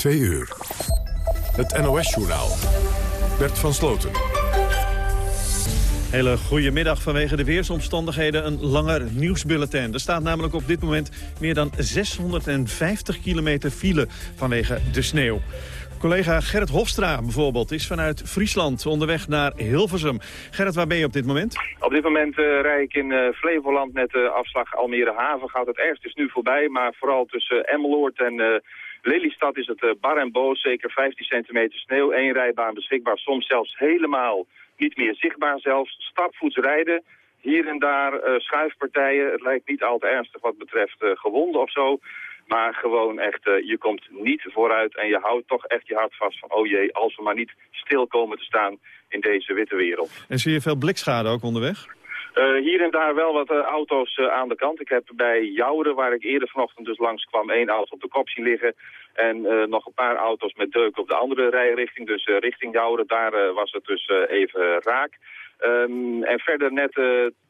Twee uur. Het NOS-journaal. Bert van Sloten. Hele goede middag vanwege de weersomstandigheden een langer nieuwsbulletin. Er staat namelijk op dit moment meer dan 650 kilometer file vanwege de sneeuw. Collega Gerrit Hofstra bijvoorbeeld is vanuit Friesland onderweg naar Hilversum. Gerrit, waar ben je op dit moment? Op dit moment uh, rijd ik in uh, Flevoland met de afslag Almere Haven. Gaat het ergst is nu voorbij, maar vooral tussen Emmeloord en... Lelystad is het bar en boos, zeker 15 centimeter sneeuw, één rijbaan beschikbaar, soms zelfs helemaal niet meer zichtbaar zelfs. Stapvoets rijden, hier en daar uh, schuifpartijen. Het lijkt niet al te ernstig wat betreft uh, gewonden of zo. Maar gewoon echt, je komt niet vooruit en je houdt toch echt je hart vast van... oh jee, als we maar niet stil komen te staan in deze witte wereld. En zie je veel blikschade ook onderweg? Uh, hier en daar wel wat uh, auto's uh, aan de kant. Ik heb bij Jouren, waar ik eerder vanochtend dus langs kwam, één auto op de kop zien liggen. En nog een paar auto's met deuk op de andere rijrichting. Dus richting Jouren, daar was het dus even raak. Um, en verder net,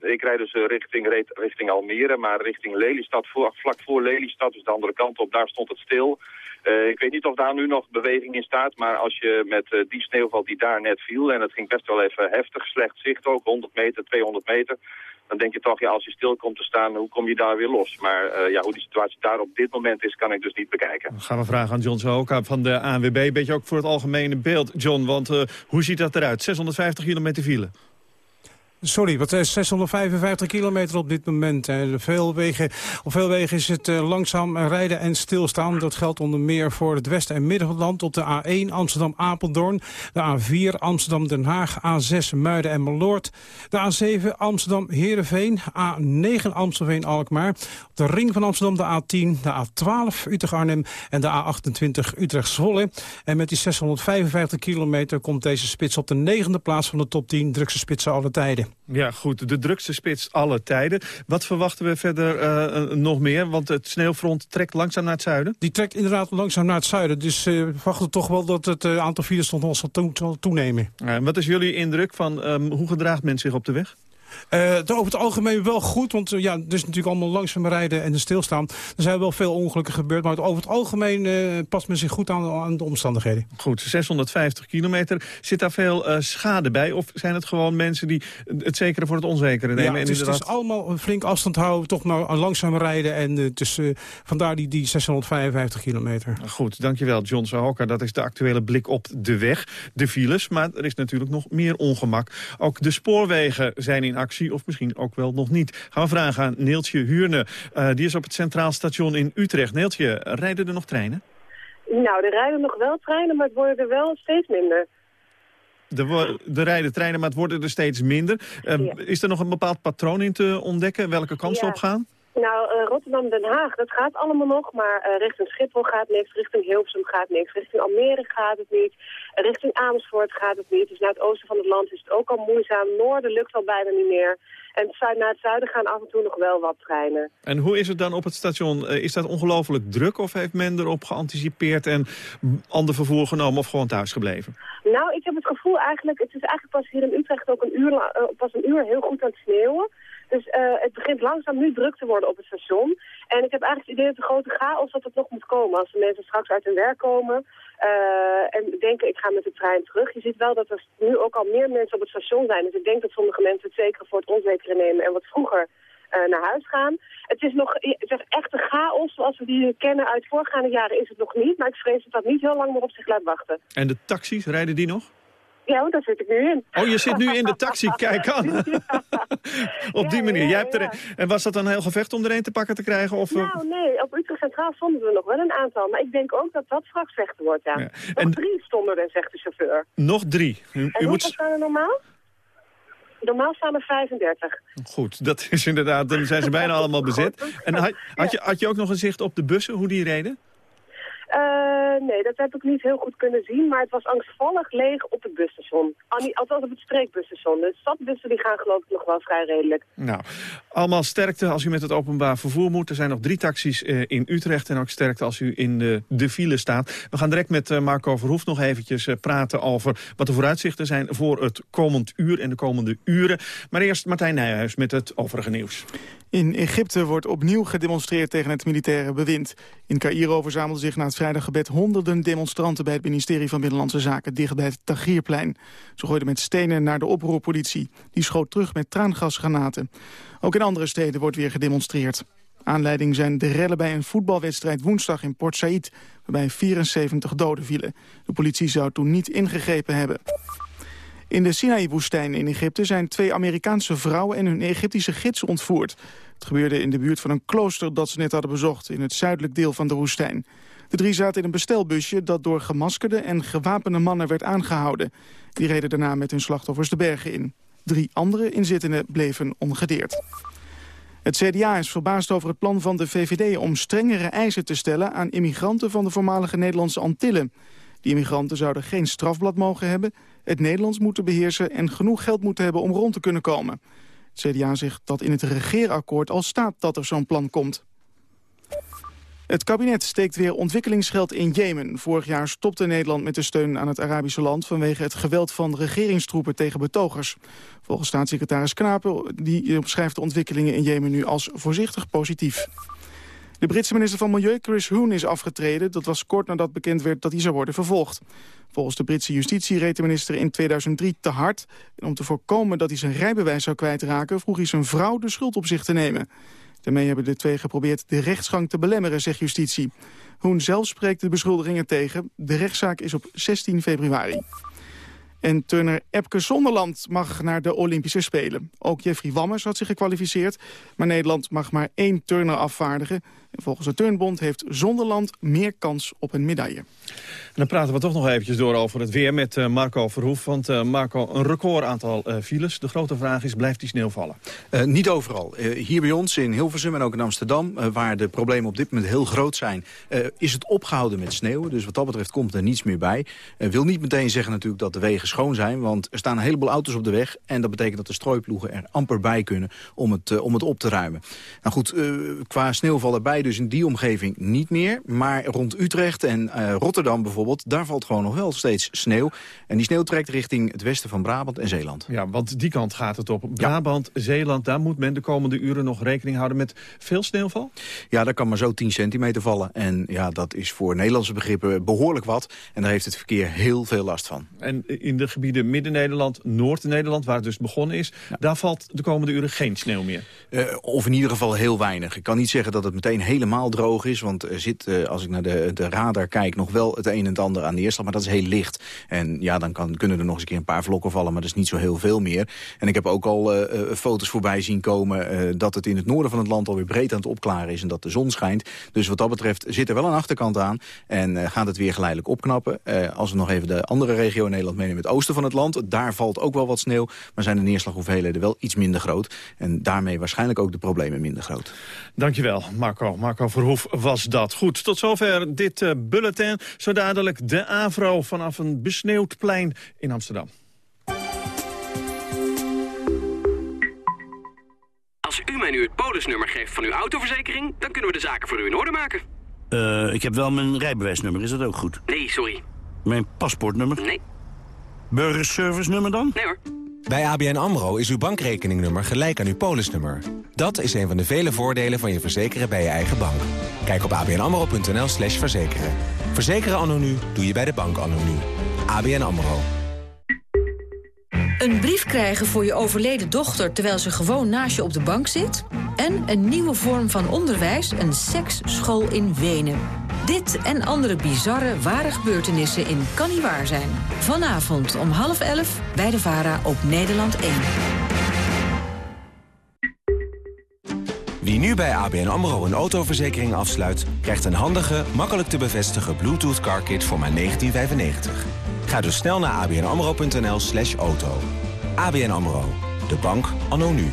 ik rijd dus richting, richting Almere, maar richting Lelystad, vlak voor Lelystad, dus de andere kant op, daar stond het stil. Uh, ik weet niet of daar nu nog beweging in staat, maar als je met uh, die sneeuwval die daar net viel, en het ging best wel even heftig, slecht zicht ook, 100 meter, 200 meter, dan denk je toch, ja, als je stil komt te staan, hoe kom je daar weer los? Maar uh, ja, hoe die situatie daar op dit moment is, kan ik dus niet bekijken. Dan gaan we vragen aan John Zohoka van de ANWB, beetje ook voor het algemene beeld. John, want hoe ziet dat eruit? 650 kilometer file. Sorry, wat is 655 kilometer op dit moment. Veel wegen, op veel wegen is het langzaam rijden en stilstaan. Dat geldt onder meer voor het West- en Middenland op de A1 Amsterdam-Apeldoorn. De A4 Amsterdam-Den Haag, A6 Muiden en Meloord. De A7 Amsterdam-Heerenveen, A9 Amstelveen-Alkmaar. Op de ring van Amsterdam de A10, de A12 Utrecht-Arnhem en de A28 Utrecht-Zwolle. En met die 655 kilometer komt deze spits op de negende plaats van de top 10 drukste spitsen alle tijden. Ja, goed. De drukste spits alle tijden. Wat verwachten we verder uh, nog meer? Want het sneeuwfront trekt langzaam naar het zuiden. Die trekt inderdaad langzaam naar het zuiden. Dus uh, we verwachten toch wel dat het aantal files nog zal to toenemen. Ja, wat is jullie indruk van um, hoe gedraagt men zich op de weg? Uh, over het algemeen wel goed, want uh, ja, het is natuurlijk allemaal langzaam rijden en stilstaan. Er zijn wel veel ongelukken gebeurd, maar over het algemeen uh, past men zich goed aan, aan, de omstandigheden. Goed, 650 kilometer. Zit daar veel schade bij? Of zijn het gewoon mensen die het zekere voor het onzekere nemen? Ja, het, is, inderdaad... het is allemaal een flink afstand houden, toch maar langzaam rijden. En dus, vandaar die, die 655 kilometer. Goed, dankjewel John Sahoka. Dat is de actuele blik op de weg, de files. Maar er is natuurlijk nog meer ongemak. Ook de spoorwegen zijn in actie, of misschien ook wel nog niet. Gaan we vragen aan Neeltje Huurne. Uh, die is op het Centraal Station in Utrecht. Neeltje, rijden er nog treinen? Nou, er rijden nog wel treinen, maar het worden er wel steeds minder. Er, er rijden treinen, maar het worden er steeds minder. Uh, ja. Is er nog een bepaald patroon in te ontdekken? Welke kansen ja. op gaan? Nou, uh, Rotterdam-Den Haag, dat gaat allemaal nog, maar uh, richting Schiphol gaat niks, richting Hilversum gaat niks, richting Almere gaat het niet, richting Amersfoort gaat het niet. Dus naar het oosten van het land is het ook al moeizaam, noorden lukt al bijna niet meer. En naar het zuiden gaan af en toe nog wel wat treinen. En hoe is het dan op het station? Is dat ongelooflijk druk of heeft men erop geanticipeerd en ander vervoer genomen of gewoon thuis gebleven? Nou, ik heb het gevoel eigenlijk, het is eigenlijk pas hier in Utrecht ook een uur, pas een uur heel goed aan het sneeuwen. Dus uh, het begint langzaam nu druk te worden op het station. En ik heb eigenlijk het idee dat de grote chaos dat het nog moet komen. Als de mensen straks uit hun werk komen uh, en denken ik ga met de trein terug. Je ziet wel dat er nu ook al meer mensen op het station zijn. Dus ik denk dat sommige mensen het zeker voor het onzekere nemen en wat vroeger uh, naar huis gaan. Het is nog is echt een chaos zoals we die kennen uit voorgaande jaren is het nog niet. Maar ik vrees dat dat niet heel lang meer op zich laat wachten. En de taxis, rijden die nog? Ja, daar zit ik nu in. Oh, je zit nu in de taxi, kijk aan. Ja. op die ja, manier. Jij hebt er, en was dat een heel gevecht om er een te pakken te krijgen? Of, nou, nee, op Utrecht Centraal stonden er nog wel een aantal. Maar ik denk ook dat dat straks vechten wordt, ja. Nog en, drie stonden er, zegt de chauffeur. Nog drie? U, en u moet... staan er normaal? Normaal staan er 35. Goed, dat is inderdaad, dan zijn ze bijna allemaal bezet. En had, had, je, had je ook nog een zicht op de bussen, hoe die reden? Uh, nee, dat heb ik niet heel goed kunnen zien, maar het was angstvallig leeg op het busstation. Althans op het streekbusstation. De stadbussen die gaan geloof ik nog wel vrij redelijk. Nou, allemaal sterkte als u met het openbaar vervoer moet. Er zijn nog drie taxis uh, in Utrecht en ook sterkte als u in de, de file staat. We gaan direct met uh, Marco Verhoef nog eventjes praten over wat de vooruitzichten zijn voor het komend uur en de komende uren. Maar eerst Martijn Nijhuis met het overige nieuws. In Egypte wordt opnieuw gedemonstreerd tegen het militaire bewind. In Cairo verzamelden zich na het vrijdaggebed honderden demonstranten bij het ministerie van Binnenlandse Zaken dicht bij het Tagierplein. Ze gooiden met stenen naar de oproerpolitie. Die schoot terug met traangasgranaten. Ook in andere steden wordt weer gedemonstreerd. Aanleiding zijn de rellen bij een voetbalwedstrijd woensdag in Port Said... waarbij 74 doden vielen. De politie zou toen niet ingegrepen hebben. In de Sinaï-woestijn in Egypte zijn twee Amerikaanse vrouwen... en hun Egyptische gids ontvoerd. Het gebeurde in de buurt van een klooster dat ze net hadden bezocht... in het zuidelijk deel van de woestijn. De drie zaten in een bestelbusje dat door gemaskerde en gewapende mannen werd aangehouden. Die reden daarna met hun slachtoffers de bergen in. Drie andere inzittenden bleven ongedeerd. Het CDA is verbaasd over het plan van de VVD om strengere eisen te stellen aan immigranten van de voormalige Nederlandse Antillen. Die immigranten zouden geen strafblad mogen hebben, het Nederlands moeten beheersen en genoeg geld moeten hebben om rond te kunnen komen. Het CDA zegt dat in het regeerakkoord al staat dat er zo'n plan komt. Het kabinet steekt weer ontwikkelingsgeld in Jemen. Vorig jaar stopte Nederland met de steun aan het Arabische land... vanwege het geweld van regeringstroepen tegen betogers. Volgens staatssecretaris Knapen die de ontwikkelingen in Jemen nu als voorzichtig positief. De Britse minister van Milieu, Chris Hoon, is afgetreden. Dat was kort nadat bekend werd dat hij zou worden vervolgd. Volgens de Britse justitie reed de minister in 2003 te hard. En om te voorkomen dat hij zijn rijbewijs zou kwijtraken... vroeg hij zijn vrouw de schuld op zich te nemen. Daarmee hebben de twee geprobeerd de rechtsgang te belemmeren, zegt justitie. Hoen zelf spreekt de beschuldigingen tegen. De rechtszaak is op 16 februari. En turner Epke Zonderland mag naar de Olympische Spelen. Ook Jeffrey Wammers had zich gekwalificeerd. Maar Nederland mag maar één turner afvaardigen. En volgens de Turnbond heeft Zonderland meer kans op een medaille. En dan praten we toch nog eventjes door over het weer met uh, Marco Verhoef. Want uh, Marco, een record aantal uh, files. De grote vraag is, blijft die sneeuw vallen? niet overal. hier bij ons in Hilversum en ook in Amsterdam... waar de problemen op dit moment heel groot zijn... is het opgehouden met sneeuwen. Dus wat dat betreft komt er niets meer bij. wil niet meteen zeggen natuurlijk dat de wegen schoon zijn... want er staan een heleboel auto's op de weg... en dat betekent dat de strooiploegen er amper bij kunnen om het, om het op te ruimen. Nou goed, qua sneeuwval erbij dus in die omgeving niet meer. Maar rond Utrecht en Rotterdam bijvoorbeeld daar valt gewoon nog wel steeds sneeuw. En die sneeuw trekt richting het westen van Brabant en Zeeland. Ja, want die kant gaat het op. Brabant, Zeeland, daar moet men de komende uren nog rekening houden met veel sneeuwval? Ja, daar kan maar zo 10 centimeter vallen. En ja, dat is voor Nederlandse begrippen behoorlijk wat. En daar heeft het verkeer heel veel last van. En in de gebieden Midden-Nederland, Noord-Nederland, waar het dus begonnen is... daar valt de komende uren geen sneeuw meer? Uh, of in ieder geval heel weinig. Ik kan niet zeggen dat het meteen helemaal droog is. Want er zit, uh, als ik naar de, de radar kijk, nog wel het een en ander aan neerslag. Maar dat is heel licht. En ja, dan kan, kunnen er nog eens een paar vlokken vallen. Maar dat is niet zo heel veel meer. En ik heb ook al uh, foto's voorbij zien komen... Dat het in het noorden van het land alweer breed aan het opklaren is... en dat de zon schijnt. Dus wat dat betreft zit er wel een achterkant aan. En gaat het weer geleidelijk opknappen. als we nog even de andere regio in Nederland meenemen... het oosten van het land, daar valt ook wel wat sneeuw. Maar zijn de neerslaghoeveelheden wel iets minder groot. En daarmee waarschijnlijk ook de problemen minder groot. Dankjewel, Marco. Marco Verhoef was dat. Goed, tot zover dit bulletin. Zo dadelijk de AVRO vanaf een besneeuwd plein in Amsterdam. Als u mij nu het polisnummer geeft van uw autoverzekering... dan kunnen we de zaken voor u in orde maken. Uh, ik heb wel mijn rijbewijsnummer, is dat ook goed? Nee, sorry. Mijn paspoortnummer? Nee. Burgerservice nummer dan? Nee hoor. Bij ABN AMRO is uw bankrekeningnummer gelijk aan uw polisnummer. Dat is een van de vele voordelen van je verzekeren bij je eigen bank. Kijk op abnamro.nl slash verzekeren. Verzekeren anno nu doe je bij de bank anno nu. ABN AMRO. Een brief krijgen voor je overleden dochter terwijl ze gewoon naast je op de bank zit... en een nieuwe vorm van onderwijs, een seksschool in Wenen. Dit en andere bizarre, ware gebeurtenissen in Kan Niet Waar Zijn. Vanavond om half elf bij de VARA op Nederland 1. Wie nu bij ABN AMRO een autoverzekering afsluit... krijgt een handige, makkelijk te bevestigen Bluetooth car kit voor maar 1995. Ga dus snel naar abnamro.nl slash auto. ABN AMRO, de bank anno nu.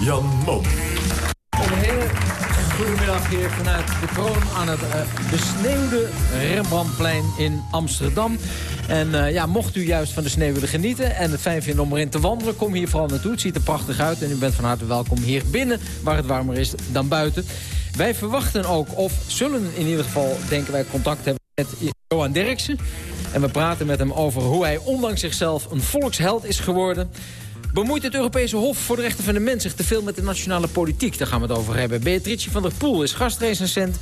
Jan Mom. Een hele goedemiddag hier vanuit de kroon aan het uh, besneeuwde Rembrandtplein in Amsterdam. En uh, ja, mocht u juist van de sneeuw willen genieten en het fijn vinden om erin te wandelen... kom hier vooral naartoe. Het ziet er prachtig uit en u bent van harte welkom hier binnen... waar het warmer is dan buiten. Wij verwachten ook, of zullen in ieder geval, denken wij, contact hebben met Johan Derksen. En we praten met hem over hoe hij ondanks zichzelf een volksheld is geworden... Bemoeit het Europese Hof voor de Rechten van de Mens zich te veel met de nationale politiek? Daar gaan we het over hebben. Beatrice van der Poel is gastrecensent.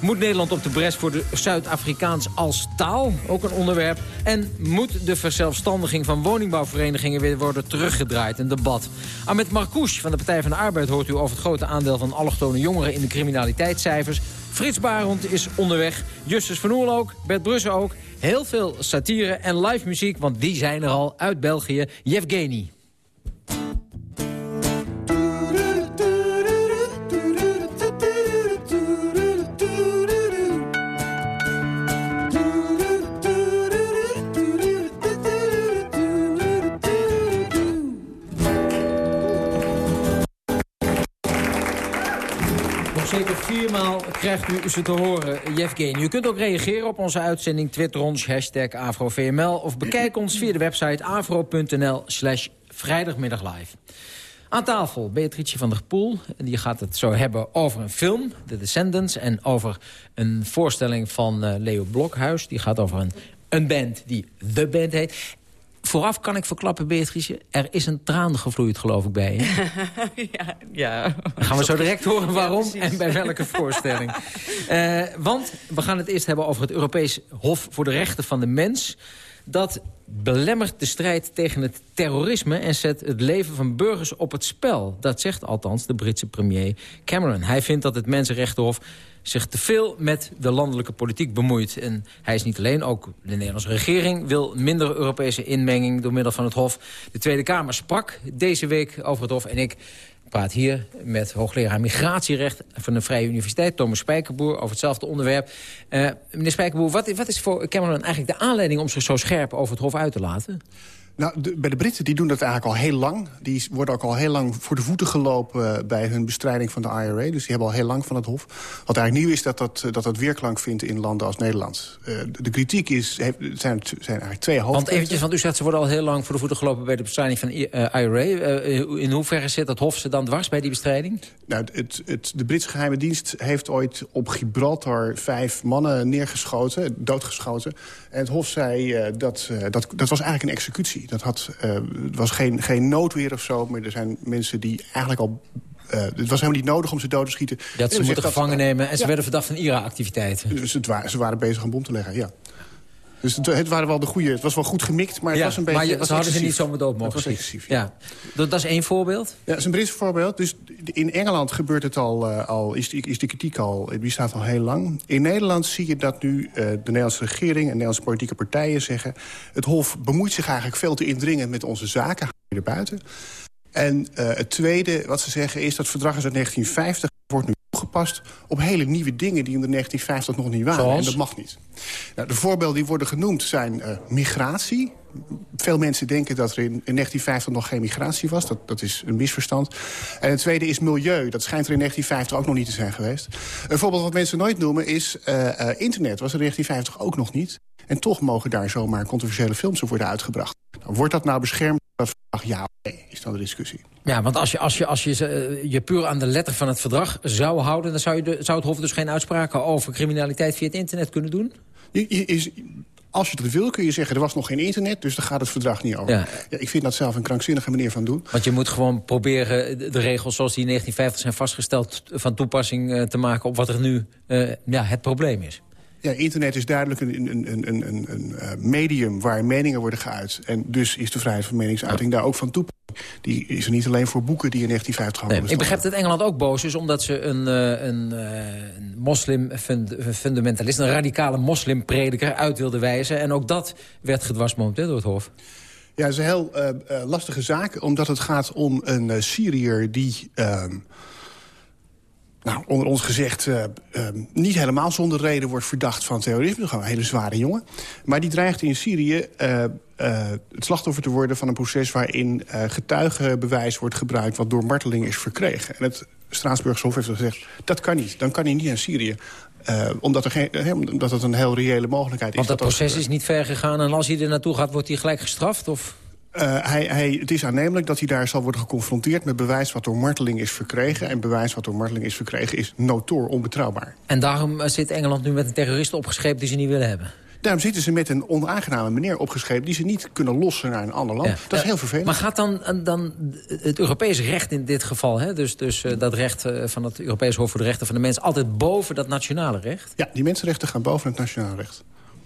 Moet Nederland op de bres voor de Zuid-Afrikaans als taal? Ook een onderwerp. En moet de verzelfstandiging van woningbouwverenigingen weer worden teruggedraaid? Een debat. Ahmed Marcouch van de Partij van de Arbeid hoort u over het grote aandeel van allochtone jongeren in de criminaliteitscijfers. Frits Barend is onderweg. Justus van Oel ook. Bert Brussen ook. Heel veel satire en live muziek, want die zijn er al uit België. Yevgeny. Krijgt u ze te horen, Jevgeny. U kunt ook reageren op onze uitzending, twitter ons, hashtag AfroVML... of bekijk ons via de website afro.nl slash vrijdagmiddaglive. Aan tafel Beatrice van der Poel. Die gaat het zo hebben over een film, The Descendants... en over een voorstelling van uh, Leo Blokhuis. Die gaat over een, een band die The Band heet. Vooraf kan ik verklappen, Beatrice, er is een traan gevloeid, geloof ik, bij je. ja, ja. Dan gaan we zo direct horen waarom ja, en bij welke voorstelling. Uh, want we gaan het eerst hebben over het Europees Hof voor de Rechten van de Mens. Dat belemmert de strijd tegen het terrorisme... en zet het leven van burgers op het spel. Dat zegt althans de Britse premier Cameron. Hij vindt dat het Mensenrechtenhof zich te veel met de landelijke politiek bemoeit. En hij is niet alleen, ook de Nederlandse regering... wil minder Europese inmenging door middel van het Hof. De Tweede Kamer sprak deze week over het Hof en ik praat hier met hoogleraar migratierecht van de Vrije Universiteit, Thomas Spijkerboer, over hetzelfde onderwerp. Uh, meneer Spijkerboer, wat, wat is voor Cameron eigenlijk de aanleiding om zich zo scherp over het Hof uit te laten? Nou, de, bij de Britten die doen dat eigenlijk al heel lang. Die worden ook al heel lang voor de voeten gelopen uh, bij hun bestrijding van de IRA. Dus die hebben al heel lang van het Hof. Wat eigenlijk nieuw is dat dat, dat, dat weerklank vindt in landen als Nederland. Uh, de, de, kritiek is, heeft, zijn, zijn eigenlijk twee hoofdpunten. Want eventjes, want u zegt ze worden al heel lang voor de voeten gelopen bij de bestrijding van uh, IRA. in hoeverre zit dat Hof ze dan dwars bij die bestrijding? Nou, het, het, de Britse geheime dienst heeft ooit op Gibraltar vijf mannen neergeschoten, doodgeschoten. En het Hof zei dat, dat dat was eigenlijk een executie. Dat had, uh, was geen, geen noodweer of zo, maar er zijn mensen die eigenlijk al... Uh, het was helemaal niet nodig om ze dood te schieten. Dat ze moeten gevangen nemen en ze werden verdacht van IRA-activiteiten. Dus het wa ze waren bezig een bom te leggen, ja. Dus het, het, waren wel de goede, het was wel goed gemikt, maar het ja, was een beetje... Maar je, ze hadden ze niet zomaar dood mogen Het was excessief, ja. Dat, dat, is één voorbeeld? Ja, dat is een Brits voorbeeld. Dus in Engeland gebeurt het al, uh, al is, is die kritiek al, die staat al heel lang. In Nederland zie je dat nu uh, de Nederlandse regering en Nederlandse politieke partijen zeggen... het Hof bemoeit zich eigenlijk veel te indringend met onze zaken, erbuiten. En uh, het tweede wat ze zeggen is dat verdrag is uit 1950 wordt nu toegepast op hele nieuwe dingen die in de 1950 nog niet waren. Zoals? En dat mag niet. Nou, de voorbeelden die worden genoemd zijn uh, migratie. Veel mensen denken dat er in, in 1950 nog geen migratie was. Dat, dat is een misverstand. En het tweede is milieu. Dat schijnt er in 1950 ook nog niet te zijn geweest. Een voorbeeld wat mensen nooit noemen is uh, uh, internet. Was er in 1950 ook nog niet. En toch mogen daar zomaar controversiële films op worden uitgebracht. Nou, wordt dat nou beschermd? Ja of nee, is dan de discussie. Ja, want als je, als je, als je uh, je puur aan de letter van het verdrag zou houden... dan zou, je de, zou het Hof dus geen uitspraken over criminaliteit via het internet kunnen doen? Je, je, is, als je dat wil, kun je zeggen, er was nog geen internet... dus daar gaat het verdrag niet over. Ja. Ja, ik vind dat zelf een krankzinnige manier van doen. Want je moet gewoon proberen de regels zoals die in 1950 zijn vastgesteld... van toepassing uh, te maken op wat er nu uh, ja, het probleem is. Ja, internet is duidelijk een, een, een, een, een, een medium waar meningen worden geuit. En dus is de vrijheid van meningsuiting daar ook van toepassing. die is er niet alleen voor boeken die in 1950 Nee, ik begrijp dat Engeland ook boos is... omdat ze een, eh, een, eh, een moslim fund- fundamentalist... een radicale moslimprediker uit wilde wijzen. En ook dat werd gedwarsboomd door het Hof. Ja, het is een heel eh, eh, lastige zaak, omdat het gaat om een eh, Syriër die... ehm, nou, onder ons gezegd, eh, ehm, niet helemaal zonder reden wordt verdacht van terrorisme. Gewoon een hele zware jongen. Maar die dreigt in Syrië eh, eh, het slachtoffer te worden van een proces... waarin getuigenbewijs wordt gebruikt wat door marteling is verkregen. En het Straatsburgse Hof heeft gezegd, dat kan niet. Dan kan hij niet naar Syrië. Omdat, er geen, omdat het een heel reële mogelijkheid Want is. dat proces is niet ver gegaan. En als hij er naartoe gaat, wordt hij gelijk gestraft? Of? Eh, hij, hij, het is aannemelijk dat hij daar zal worden geconfronteerd... met bewijs wat door marteling is verkregen. En bewijs wat door marteling is verkregen is notoor onbetrouwbaar. En daarom eh, zit Engeland nu met een terrorist opgescheept... die ze niet willen hebben. Daarom zitten ze met een onaangename meneer opgeschreven... die ze niet kunnen lossen naar een ander land. Ja. Dat is heel vervelend. Maar gaat dan, dan het Europese recht in dit geval... Hè, dus, dus eh, dat recht eh, van het Europees Hof voor de Rechten van de Mens... altijd boven dat nationale recht? Ja, die mensenrechten gaan boven het nationaal recht.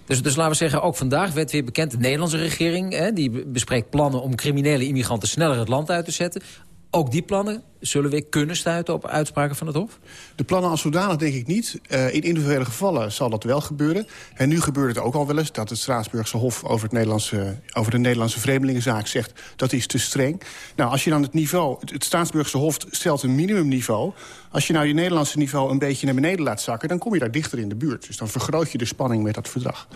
Dus, dus laten we zeggen, ook vandaag werd weer bekend... de Nederlandse regering hè, die be- bespreekt plannen om criminele immigranten... sneller het land uit te zetten. Ook die plannen zullen weer kunnen stuiten op uitspraken van het Hof? De plannen als zodanig denk ik niet. Eh, in individuele gevallen zal dat wel gebeuren. En nu gebeurt het ook al wel eens dat het Straatsburgse Hof... over, het Nederlandse, over de Nederlandse vreemdelingenzaak zegt... dat is te streng. Nou, als je dan het niveau... Het, het Straatsburgse Hof stelt een minimumniveau. Als je nou je Nederlandse niveau een beetje naar beneden laat zakken... dan kom je daar dichter in de buurt. Dus dan vergroot je de spanning met dat verdrag.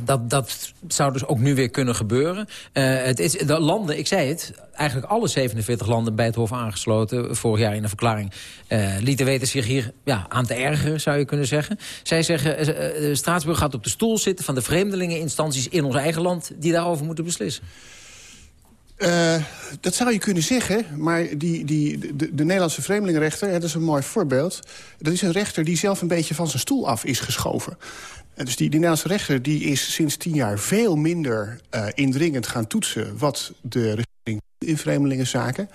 Dat, dat zou dus ook nu weer kunnen gebeuren. Eh, het is, de landen, ik zei het, eigenlijk alle 47 landen bij het Hof aangesloten... vorig jaar in een verklaring, eh, lieten weten zich hier ja, aan te ergeren, zou je kunnen zeggen. Zij zeggen, eh, Straatsburg gaat op de stoel zitten van de vreemdelingeninstanties in ons eigen land... die daarover moeten beslissen. Dat zou je kunnen zeggen, maar die, die, de, de Nederlandse vreemdelingenrechter... dat is een mooi voorbeeld. Dat is een rechter die zelf een beetje van zijn stoel af is geschoven. En dus die, Nederlandse rechter die is sinds tien jaar veel minder eh, indringend gaan toetsen... wat de regering in vreemdelingenzaken.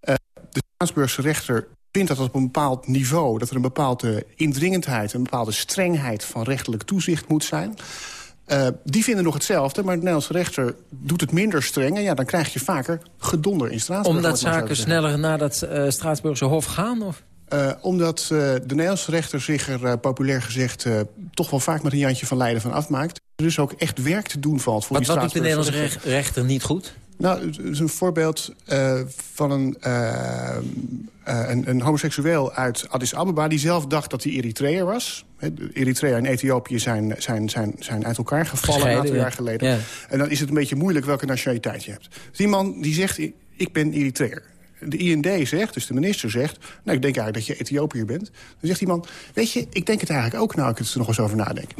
Eh, de Straatsburgse rechter vindt dat op een bepaald niveau... dat er een bepaalde indringendheid, een bepaalde strengheid... van rechtelijk toezicht moet zijn... Uh, die vinden nog hetzelfde, maar de Nederlandse rechter doet het minder streng. En ja, dan krijg je vaker gedonder in Straatsburg. Omdat zaken sneller naar dat eh, Straatsburgse Hof gaan? Of? Uh, omdat uh, de Nederlandse rechter zich er uh, populair gezegd... toch wel vaak met een Jantje van Leiden van afmaakt. Er dus ook echt werk te doen valt voor wat, die Wat doet de Nederlandse rechter niet goed? Nou, het is een voorbeeld van een, een, een, homoseksueel uit Addis Ababa... die zelf dacht dat hij Eritreër was. He, Eritrea en Ethiopië zijn, zijn, zijn, zijn uit elkaar gevallen een aantal ja. jaar geleden. Ja. En dan is het een beetje moeilijk welke nationaliteit je hebt. Dus die man die zegt, ik ben Eritreër. De IND zegt, dus de minister zegt... nou, ik denk eigenlijk dat je Ethiopiër bent. Dan zegt die man, weet je, ik denk het eigenlijk ook... nou, ik het er nog eens over nadenk.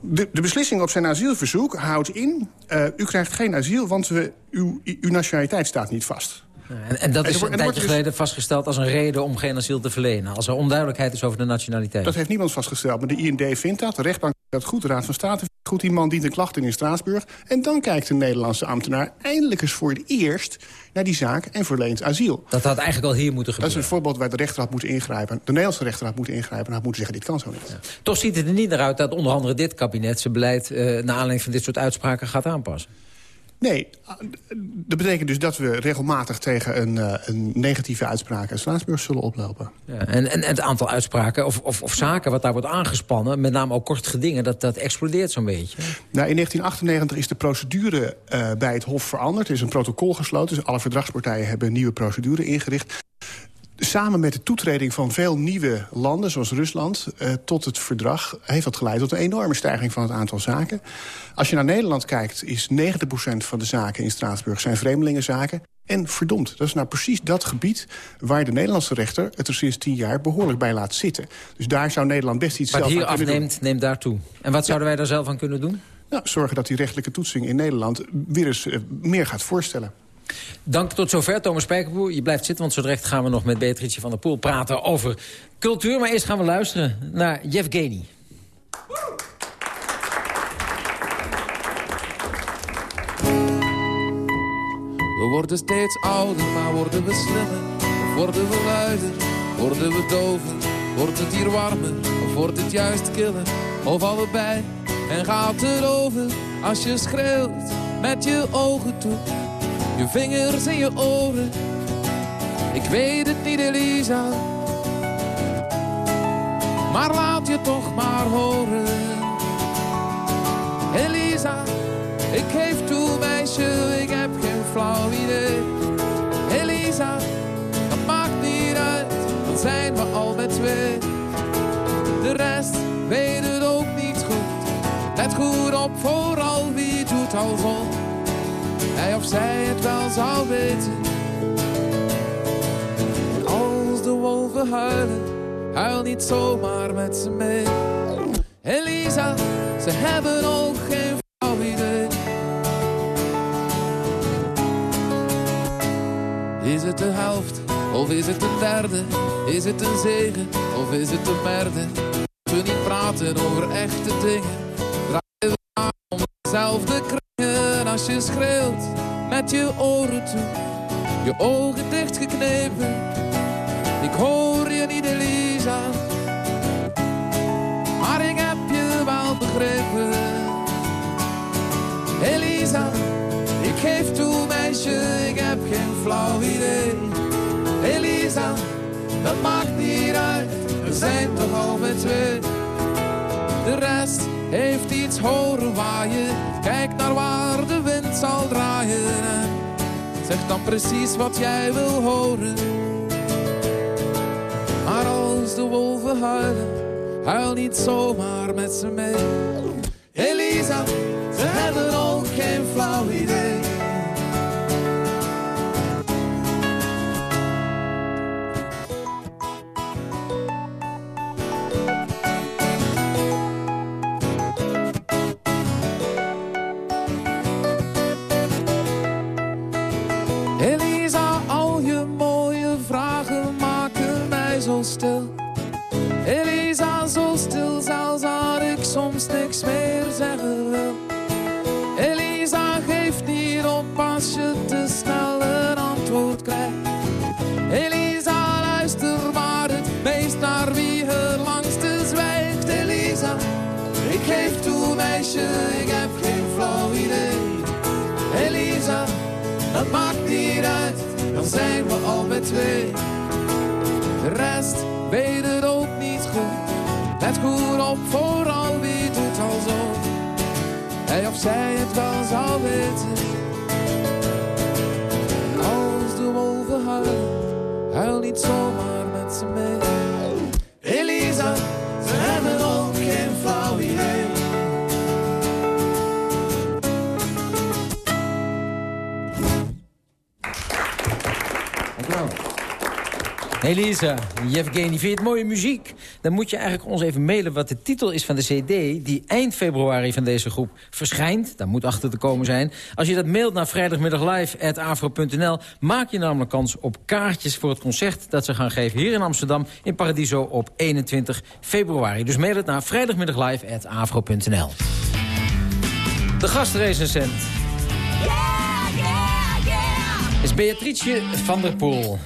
De, beslissing op zijn asielverzoek houdt in... Uh, u krijgt geen asiel, want we, uw, uw nationaliteit staat niet vast. En, en dat is er wordt- een tijdje dus- geleden vastgesteld als een reden om geen asiel te verlenen. Als er onduidelijkheid is over de nationaliteit. Dat heeft niemand vastgesteld, maar de IND vindt dat. De rechtbank vindt dat goed, de Raad van State vindt goed. Die man dient een klacht in in Straatsburg. En dan kijkt de Nederlandse ambtenaar eindelijk eens voor het eerst... naar die zaak en verleent asiel. Dat had eigenlijk al hier moeten Dat is gebeuren. een voorbeeld waar de rechter had moeten ingrijpen. De Nederlandse rechter had moeten ingrijpen en had moeten zeggen... dit kan zo niet. Toch ziet het er niet naar uit dat onder andere dit kabinet... zijn beleid eh, naar aanleiding van dit soort uitspraken gaat aanpassen. Nee, dat betekent dus dat we regelmatig tegen een, uh, een negatieve uitspraak in Straatsburg zullen oplopen. Ja, en, en het aantal uitspraken of, of, of zaken wat daar wordt aangespannen... met name ook kort gedingen, dat, dat explodeert zo'n beetje. Nou, in 1998 is de procedure uh, bij het Hof veranderd. Er is een protocol gesloten, dus alle verdragspartijen hebben een nieuwe procedure ingericht. Samen met de toetreding van veel nieuwe landen, zoals Rusland... Uh, tot het verdrag heeft dat geleid tot een enorme stijging van het aantal zaken. Als je naar Nederland kijkt, is 90% van de zaken in Straatsburg zijn vreemdelingenzaken. En verdomd, dat is nou precies dat gebied waar de Nederlandse rechter... het er sinds tien jaar behoorlijk bij laat zitten. Dus daar zou Nederland best iets Wat zelf hier aan kunnen doen. afneemt, neemt daartoe. En wat zouden wij daar zelf aan kunnen doen? Nou, zorgen dat die rechtelijke toetsing in Nederland weer eens uh, meer gaat voorstellen. Dank tot zover, Thomas Spijkerboer. Je blijft zitten, want zo direct gaan we nog met Beatrice van der Poel praten over cultuur. Maar eerst gaan we luisteren naar Yevgeny. We worden steeds ouder, maar worden we slimmer? Of worden we luider? Worden we dover? Wordt het hier warmer? Of wordt het juist killer? Of allebei? En gaat het over als je schreeuwt met je ogen toe? Je vingers in je oren. Ik weet het niet, Elisa. Maar laat je toch maar horen. Elisa, ik geef toe, meisje, ik heb geen flauw idee. Elisa, dat maakt niet uit, dan zijn we al met twee. De rest weet het ook niet goed. Let goed op, vooral wie doet alsof hij of zij het wel zou weten. En als de wolven huilen, huil niet zomaar met ze mee. Elisa, ze hebben ook geen flauw idee. Is het de helft, of is het een derde? Is het een zegen, of is het een merde? We niet praten over echte dingen. Met je oren toe. Je ogen dichtgeknepen. Ik hoor je niet, Elisa. Maar ik heb je wel begrepen. Elisa, ik geef toe, meisje, ik heb geen flauw idee. Elisa, dat maakt niet uit, we zijn toch al met twee. De rest heeft iets horen waaien. Kijk naar waar de wind zal draaien. En zeg dan precies wat jij wil horen. Maar als de wolven huilen, huil niet zomaar met ze mee. Elisa, ze hebben ook geen flauw idee. Let goed op, vooral wie doet al zo. Hij of zij het wel zou weten. En als de wolven huilen, huil niet zomaar met ze mee. Elisa, ze hebben ook geen flauw idee. Elisa, Yevgeny, vind je het mooie muziek? Dan moet je eigenlijk ons even mailen wat de titel is van de cd... die eind februari van deze groep verschijnt. Daar moet achter te komen zijn. Als je dat mailt naar vrijdagmiddaglive.afro.nl... maak je namelijk kans op kaartjes voor het concert... dat ze gaan geven hier in Amsterdam in Paradiso op 21 februari. Dus mail het naar vrijdagmiddaglive.afro.nl. De gastrecensent is Beatrice van der Poel.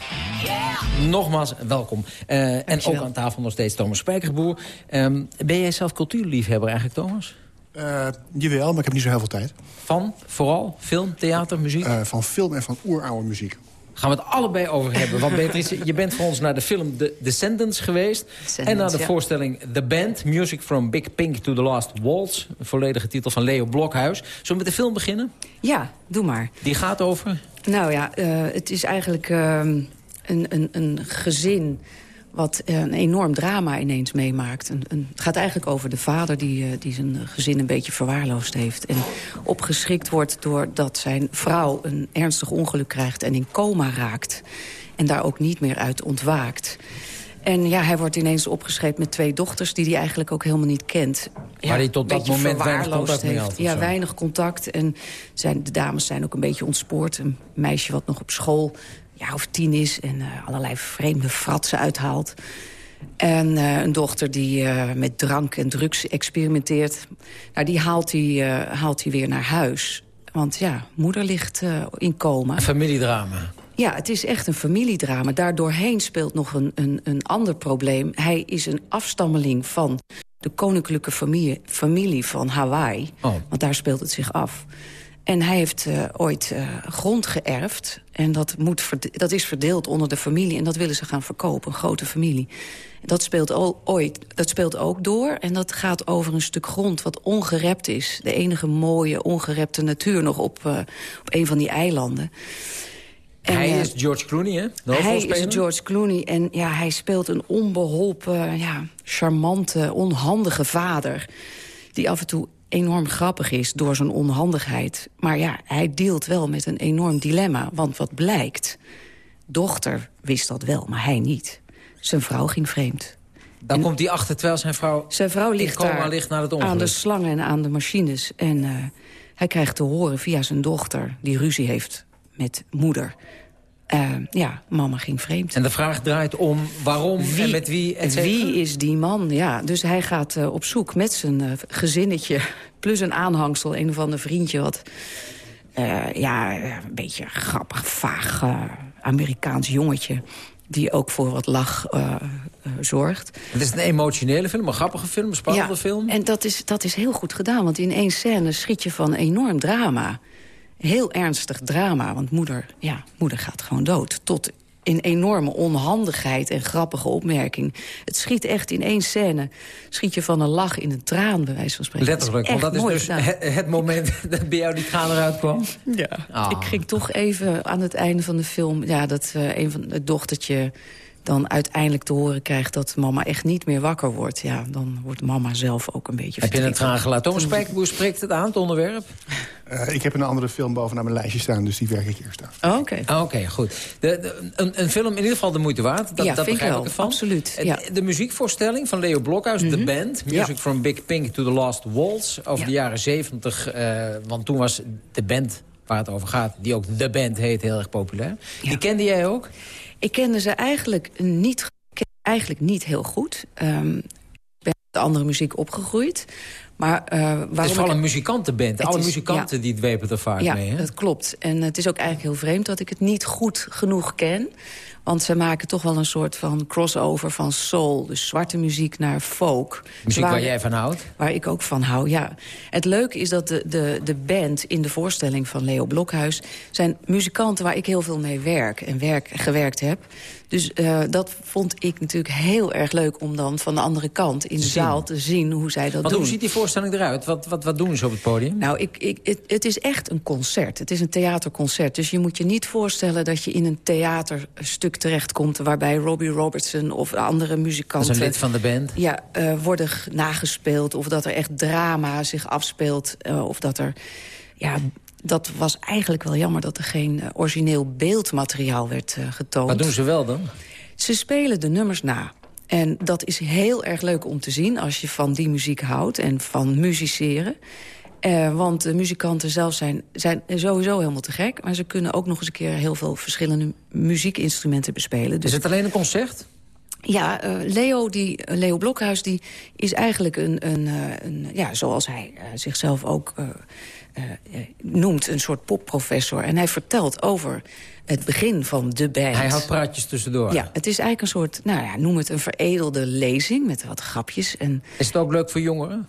Nogmaals, welkom. Eh, en ook aan tafel nog steeds Thomas Spijkerboer. Ehm, ben jij zelf cultuurliefhebber eigenlijk, Thomas? Eh, jawel, maar ik heb niet zo heel veel tijd. Van, vooral, film, theater, muziek? Eh, van film en van oeroude muziek. Gaan we het allebei over hebben. Want Beatrice, je bent voor ons naar de film The Descendants geweest. en naar de ja. voorstelling The Band, Music from Big Pink to the Last Waltz. Een volledige titel van Leo Blokhuis. Zullen we met de film beginnen? Ja, doe maar. Die gaat over? Nou ja, eh, het is eigenlijk ehm, een, een, een gezin wat eh, een enorm drama ineens meemaakt. Een, een, het gaat eigenlijk over de vader die, eh, die zijn gezin een beetje verwaarloosd heeft. En opgeschrikt wordt doordat zijn vrouw een ernstig ongeluk krijgt... en in coma raakt. En daar ook niet meer uit ontwaakt. En ja, hij wordt ineens opgeschreven met twee dochters... die hij eigenlijk ook helemaal niet kent. Ja, Waar hij tot dat moment weinig contact heeft. had Ja, zo. weinig contact. En zijn, de dames zijn ook een beetje ontspoord. Een meisje wat nog op school ja, of tien is... en eh, allerlei vreemde fratsen uithaalt. En eh, een dochter die eh, met drank en drugs experimenteert. Nou, die haalt hij, haalt hij weer naar huis. Want ja, moeder ligt in coma. Een familiedrama. Ja, het is echt een familiedrama. Daardoorheen speelt nog een, een, een ander probleem. Hij is een afstammeling van de koninklijke familie, familie van Hawaii. Oh. Want daar speelt het zich af. En hij heeft ooit grond geërfd. En dat, moet dat is verdeeld onder de familie. En dat willen ze gaan verkopen, een grote familie. Dat speelt, ooit, dat speelt ook door. En dat gaat over een stuk grond wat ongerept is. De enige mooie, ongerepte natuur nog op, uh, op een van die eilanden. En, hij is George Clooney, hè? De hij is George Clooney en ja, hij speelt een onbeholpen, ja, charmante, onhandige vader... die af en toe enorm grappig is door zijn onhandigheid. Maar ja, hij deelt wel met een enorm dilemma. Want wat blijkt, dochter wist dat wel, maar hij niet. Zijn vrouw ging vreemd. Dan en komt hij achter terwijl zijn vrouw, zijn vrouw ligt, daar ligt naar het ongeluk. aan de slangen en aan de machines. En uh, hij krijgt te horen via zijn dochter, die ruzie heeft met moeder... Uh, ja, mama ging vreemd. En de vraag draait om waarom wie, en met wie, Wie is die man? Ja, dus hij gaat uh, op zoek met zijn uh, gezinnetje... plus een aanhangsel, een of ander vriendje... wat ja, een beetje grappig, vaag Amerikaans jongetje... die ook voor wat lach zorgt. Het is een emotionele film, een grappige film, een spannende ja, film. en dat is, dat is heel goed gedaan, want in één scène schiet je van enorm drama heel ernstig drama. Want moeder, ja, moeder gaat gewoon dood. Tot in enorme onhandigheid en grappige opmerking. Het schiet echt in één scène. Schiet je van een lach in een traan, bij wijze van spreken. Letterlijk, want dat is dus het, het, moment dat bij jou die traan eruit kwam? Ja, ah. ik ging toch even aan het einde van de film... Ja, dat uh, een van het dochtertje dan uiteindelijk te horen krijgt dat mama echt niet meer wakker wordt... ja, dan wordt mama zelf ook een beetje Heb je een traan gelaten? Thomas Spijkerboer spreekt het aan, het onderwerp? Uh, ik heb een andere film bovenaan mijn lijstje staan, dus die werk ik eerst aan. Oh, Oké. Okay. Ah, Oké, goed. De, de, een, een, film in ieder geval de moeite waard. Dat, ja, dat begrijp ik ervan. absoluut. Ja. De, de, muziekvoorstelling van Leo Blokhuis, mm -hmm. The Band. Music ja. from Big Pink to the Last Waltz. Over de jaren zeventig, uh, want toen was de band waar het over gaat... die ook The Band heet, heel erg populair. Die kende jij ook? Ik kende ze eigenlijk niet eigenlijk niet heel goed. Um, ik ben met andere muziek opgegroeid. Maar, uh, het is vooral een muzikantenband. Alle is, muzikanten ja. die dwepen er vaak ja, mee. Ja, dat klopt. En het is ook eigenlijk heel vreemd dat ik het niet goed genoeg ken. Want ze maken toch wel een soort van crossover van soul. Dus zwarte muziek naar folk. Muziek waar, waar jij van houdt? Waar ik ook van hou, ja. Het leuke is dat de, de, de band in de voorstelling van Leo Blokhuis... zijn muzikanten waar ik heel veel mee werk en werk, gewerkt heb. Dus uh, dat vond ik natuurlijk heel erg leuk om dan van de andere kant in de zien. zaal te zien hoe zij dat Want doen. hoe ziet die voorstelling eruit? Wat, wat, wat doen ze op het podium? Nou, ik, ik, het, het is echt een concert. Het is een theaterconcert. Dus je moet je niet voorstellen dat je in een theaterstuk terechtkomt... waarbij Robbie Robertson of andere muzikanten... Dat is een lid van de band? Ja, uh, worden nagespeeld. Of dat er echt drama zich afspeelt. Uh, of dat er ja, dat was eigenlijk wel jammer dat er geen uh, origineel beeldmateriaal werd uh, getoond. Wat doen ze wel dan? Ze spelen de nummers na. En dat is heel erg leuk om te zien als je van die muziek houdt en van musiceren. Uh, want de muzikanten zelf zijn, zijn sowieso helemaal te gek. Maar ze kunnen ook nog eens een keer heel veel verschillende muziekinstrumenten bespelen. Dus is het alleen een concert? Ja, uh, Leo, die, uh, Leo Blokhuis die is eigenlijk een, een, uh, een ja, zoals hij zichzelf ook noemt, een soort popprofessor. En hij vertelt over het begin van de band. Hij houdt praatjes tussendoor. Ja, het is eigenlijk een soort, nou ja, noem het een veredelde lezing met wat grapjes. En... Is het ook leuk voor jongeren?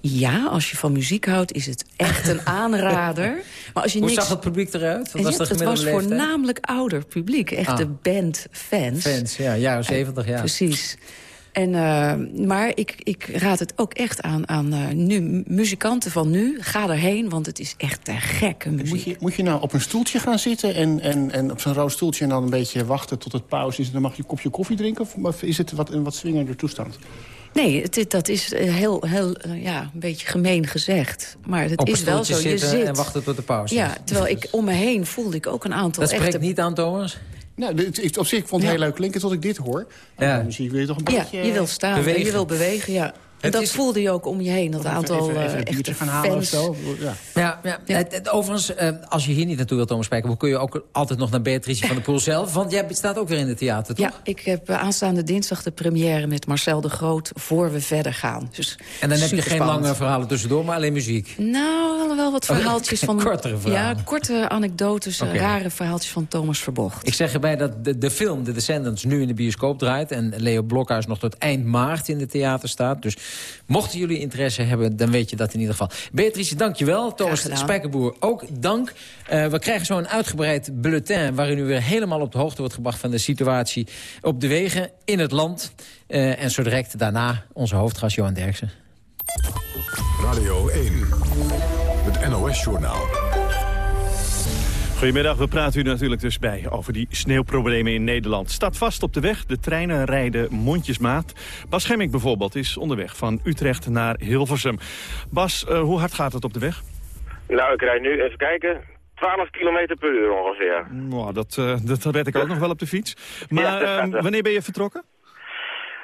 Ja, als je van muziek houdt, is het echt een aanrader. Maar als je Hoe niks... zag het publiek eruit? Wat was het was leeftijd? voornamelijk ouder publiek. Echte ah. bandfans. Fans, ja, jaren zeventig jaar. Precies. En, uh, maar ik, ik raad het ook echt aan, aan uh, nu, muzikanten van nu. Ga erheen, want het is echt te gekke muziek. Moet je, moet je nou op een stoeltje gaan zitten en, en, en op zo'n rood stoeltje... en dan een beetje wachten tot het pauze is... en dan mag je een kopje koffie drinken? Of is het wat, een wat swingender toestand? Nee, het, dat is heel, heel ja, een beetje gemeen gezegd. Maar het is wel zo. Je zit en wachten tot de pauze. Ja, terwijl ik om me heen voelde ik ook een aantal Dat spreekt echte... niet aan, Thomas? Nou, op zich vond het Ja. heel leuk klinken tot ik dit hoor. Ja. Ja. muziek wil je toch een Ja, beetje... je wil staan en bewegen. je wil bewegen, ja. En Het dat is- voelde je ook om je heen, dat Even- aantal even, even eh, echte gaan halen fans. of zo. Ja. Ja, ja. Het, het- overigens, eh, als je hier niet naartoe wilt, Thomas Spijker... kun je ook altijd nog naar Beatrice van der Poel zelf. Want jij staat ook weer in het theater, toch? Ja, ik heb eh, aanstaande dinsdag de première met Marcel de Groot... voor we verder gaan. Dus En dan heb je geen lange verhalen tussendoor, maar alleen muziek. Nou, wel wat verhaaltjes van... kortere verhalen. Ja, korte anekdotes, eh, rare verhaaltjes van Thomas Verbocht. Ik zeg erbij dat de, de film The Descendants nu in de bioscoop draait... en Leo Blokhuis nog tot eind maart in de theater staat. Dus Mochten jullie interesse hebben, dan weet je dat in ieder geval. Beatrice, dankjewel. Thomas. Spijkerboer, ook dank. Eh, we krijgen zo een uitgebreid bulletin... waarin u weer helemaal op de hoogte wordt gebracht... van de situatie op de wegen in het land. Eh, en zo direct daarna onze hoofdgast Johan Derksen. Radio 1, het NOS-journaal. Goedemiddag, we praten u natuurlijk dus bij over die sneeuwproblemen in Nederland. Staat vast op de weg, de treinen rijden mondjesmaat. Bas Schemming bijvoorbeeld is onderweg van Utrecht naar Hilversum. Bas, eh, hoe hard gaat het op de weg? Nou, ik rijd nu, even kijken, 12 kilometer per uur ongeveer. Nou, dat, eh, dat red ik ook nog wel op de fiets. Maar Ja, eh, wel. wanneer ben je vertrokken?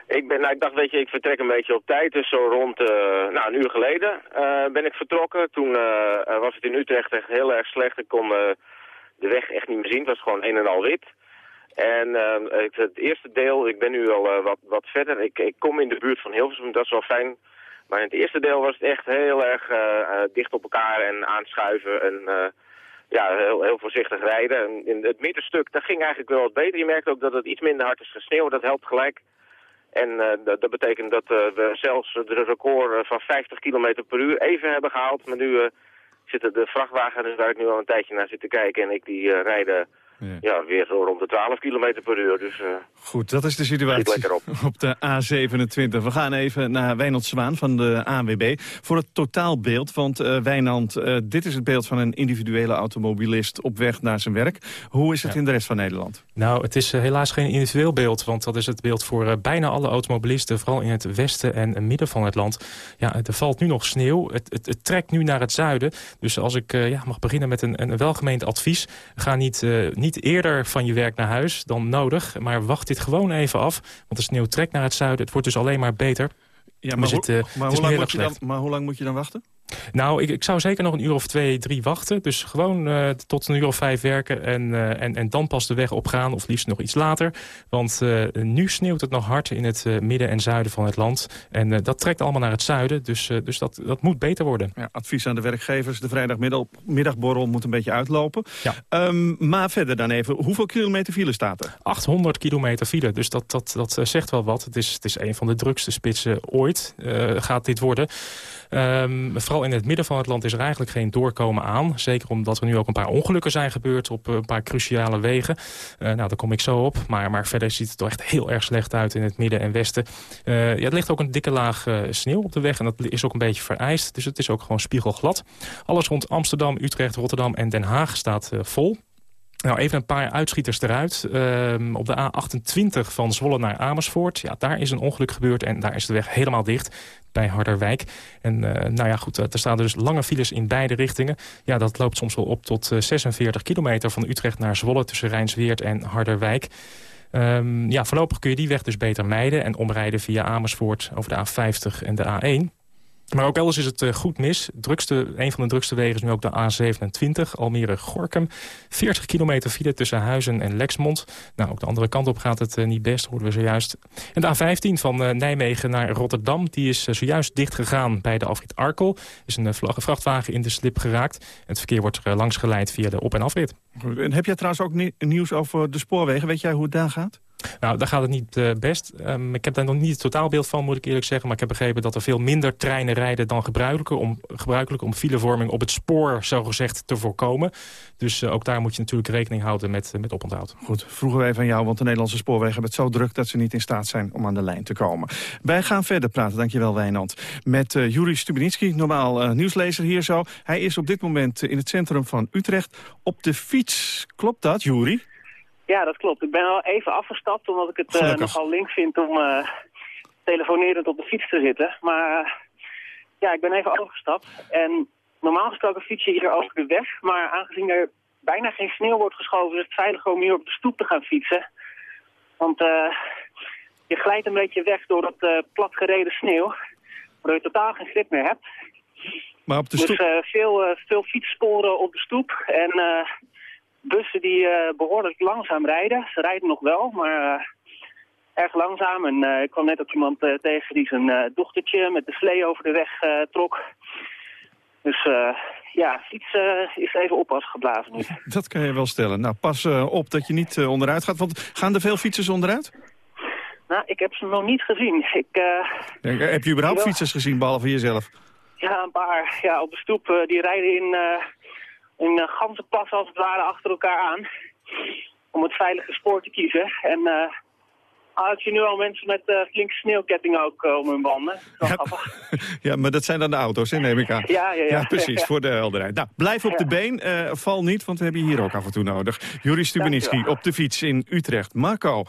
Ik, ben, nou, ik dacht, weet je, ik vertrek een beetje op tijd. Dus zo rond eh, nou, een uur geleden ben ik vertrokken. Toen was het in Utrecht echt heel erg slecht. Ik kon de weg echt niet meer zien. Het was gewoon een en al wit. En eh, het, eerste deel, ik ben nu al eh, wat, wat verder. Ik, ik kom in de buurt van Hilversum, dat is wel fijn. Maar in het eerste deel was het echt heel erg eh, dicht op elkaar en aanschuiven. En ja, heel, heel voorzichtig rijden. En in het middenstuk, dat ging eigenlijk wel wat beter. Je merkt ook dat het iets minder hard is gesneeuwd. Dat helpt gelijk. En dat, dat betekent dat we zelfs de record van 50 km per uur even hebben gehaald. Maar nu zitten de vrachtwagens waar ik nu al een tijdje naar zit te kijken en ik die eh, rijden ja. weer zo rond de 12 km per uur. Dus eh, Goed, dat is de situatie lekker op. op de A27. We gaan even naar Wijnand Zwaan van de ANWB voor het totaalbeeld. Want eh Wijnand, eh, dit is het beeld van een individuele automobilist op weg naar zijn werk. Hoe is het in de rest van Nederland? Nou, het is helaas geen individueel beeld, want dat is het beeld voor eh, bijna alle automobilisten, vooral in het westen en midden van het land. Ja, er valt nu nog sneeuw. Het, het, het trekt nu naar het zuiden. Dus als ik eh, ja, mag beginnen met een, een welgemeend advies, ga niet, eh, niet eerder van je werk naar huis dan nodig, maar wacht dit gewoon even af, want de sneeuw trekt naar het zuiden. Het wordt dus alleen maar beter. Ja, maar, hoe lang moet je dan, maar hoe lang moet je dan wachten? Nou, ik, ik zou zeker nog een uur of twee, drie wachten. Dus gewoon eh, tot een uur of vijf werken en, eh, en, en dan pas de weg opgaan. Of liefst nog iets later. Want eh, nu sneeuwt het nog hard in het midden en zuiden van het land. En dat trekt allemaal naar het zuiden. Dus, dus dat, dat moet beter worden. Ja, advies aan de werkgevers. De vrijdagmiddagborrel moet een beetje uitlopen. Ehm, maar verder dan even, hoeveel kilometer file staat er? 800 kilometer file, dus dat, dat, dat zegt wel wat. Het is, het is een van de drukste spitsen ooit, gaat dit worden. Ehm, vooral in het midden van het land is er eigenlijk geen doorkomen aan. Zeker omdat er nu ook een paar ongelukken zijn gebeurd op eh, een paar cruciale wegen. Eh, nou, daar kom ik zo op. Maar, maar verder ziet het er echt heel erg slecht uit in het midden en westen. Eh, ja, het ligt ook een dikke laag sneeuw op de weg en dat is ook een beetje vereist. Dus het is ook gewoon spiegelglad. Alles rond Amsterdam, Utrecht, Rotterdam en Den Haag staat vol. Nou, even een paar uitschieters eruit. Ehm, op de A28 van Zwolle naar Amersfoort. Ja, daar is een ongeluk gebeurd en daar is de weg helemaal dicht bij Harderwijk. En eh, nou ja, goed, eh, er staan dus lange files in beide richtingen. Ja, dat loopt soms wel op tot eh, 46 kilometer van Utrecht naar Zwolle... tussen Rijnsweert en Harderwijk. Ehm, ja, voorlopig kun je die weg dus beter mijden... en omrijden via Amersfoort over de A50 en de A1. Maar ook elders is het eh, goed mis. Drukste, een van de drukste wegen is nu ook de A27, Almere-Gorkum. 40 kilometer file tussen Huizen en Lexmond. Nou, ook de andere kant op gaat het eh, niet best, hoorden we zojuist. En de A15 van eh, Nijmegen naar Rotterdam... die is zojuist dichtgegaan bij de afrit Arkel. Is een vrachtwagen in de slip geraakt. Het verkeer wordt er eh, langs geleid via de op- en afrit. En heb jij trouwens ook ni- nieuws over de spoorwegen? Weet jij hoe het daar gaat? Nou, daar gaat het niet eh, best. Ehm, ik heb daar nog niet het totaalbeeld van, moet ik eerlijk zeggen. Maar ik heb begrepen dat er veel minder treinen rijden dan gebruikelijk... om, gebruikelijk om filevorming op het spoor, zogezegd, te voorkomen. Dus eh, ook daar moet je natuurlijk rekening houden met, eh, met oponthoud. Goed, vroegen wij van jou, want de Nederlandse spoorwegen hebben het zo druk... dat ze niet in staat zijn om aan de lijn te komen. Wij gaan verder praten, dankjewel Wijnand. Met uh, Juri normaal uh, nieuwslezer hier zo. Hij is op dit moment in het centrum van Utrecht op de fiets. Klopt dat, Juri? Ja, dat klopt. Ik ben al even afgestapt omdat ik het uh, nogal link vind om uh, telefonerend op de fiets te zitten. Maar uh, ja, ik ben even afgestapt. En normaal gesproken fiets je hier over de weg. Maar aangezien er bijna geen sneeuw wordt geschoven, is het veilig om hier op de stoep te gaan fietsen. Want je glijdt een beetje weg door dat platgereden sneeuw. Waardoor je totaal geen grip meer hebt. Maar op de stoep... Dus veel, veel fietssporen op de stoep. En bussen die uh, behoorlijk langzaam rijden. Ze rijden nog wel, maar uh, erg langzaam. En uh, ik kwam net ook iemand tegen die zijn dochtertje met de slee over de weg trok. Dus ja, fietsen is even oppas geblazen nu. Dat kan je wel stellen. Nou, pas op dat je niet onderuit gaat. Want gaan er veel fietsers onderuit? Nou, ik heb ze nog niet gezien. Ik, uh, heb je überhaupt fietsers gezien, behalve jezelf? Ja, een paar. Ja, op de stoep. Die rijden in, uh, in uh, ganzenpas als het ware achter elkaar aan. Om het veilige spoor te kiezen. En had je nu al mensen met uh, flinke sneeuwkettingen ook uh, om hun banden. Ja, ja, maar dat zijn dan de auto's, hè, neem ik aan. Ja, ja, ja. ja precies, voor de helderheid. Nou, blijf op de been, uh, val niet, want we hebben je hier ook af en toe nodig. Juri Stubenitski op de fiets in Utrecht. Marco,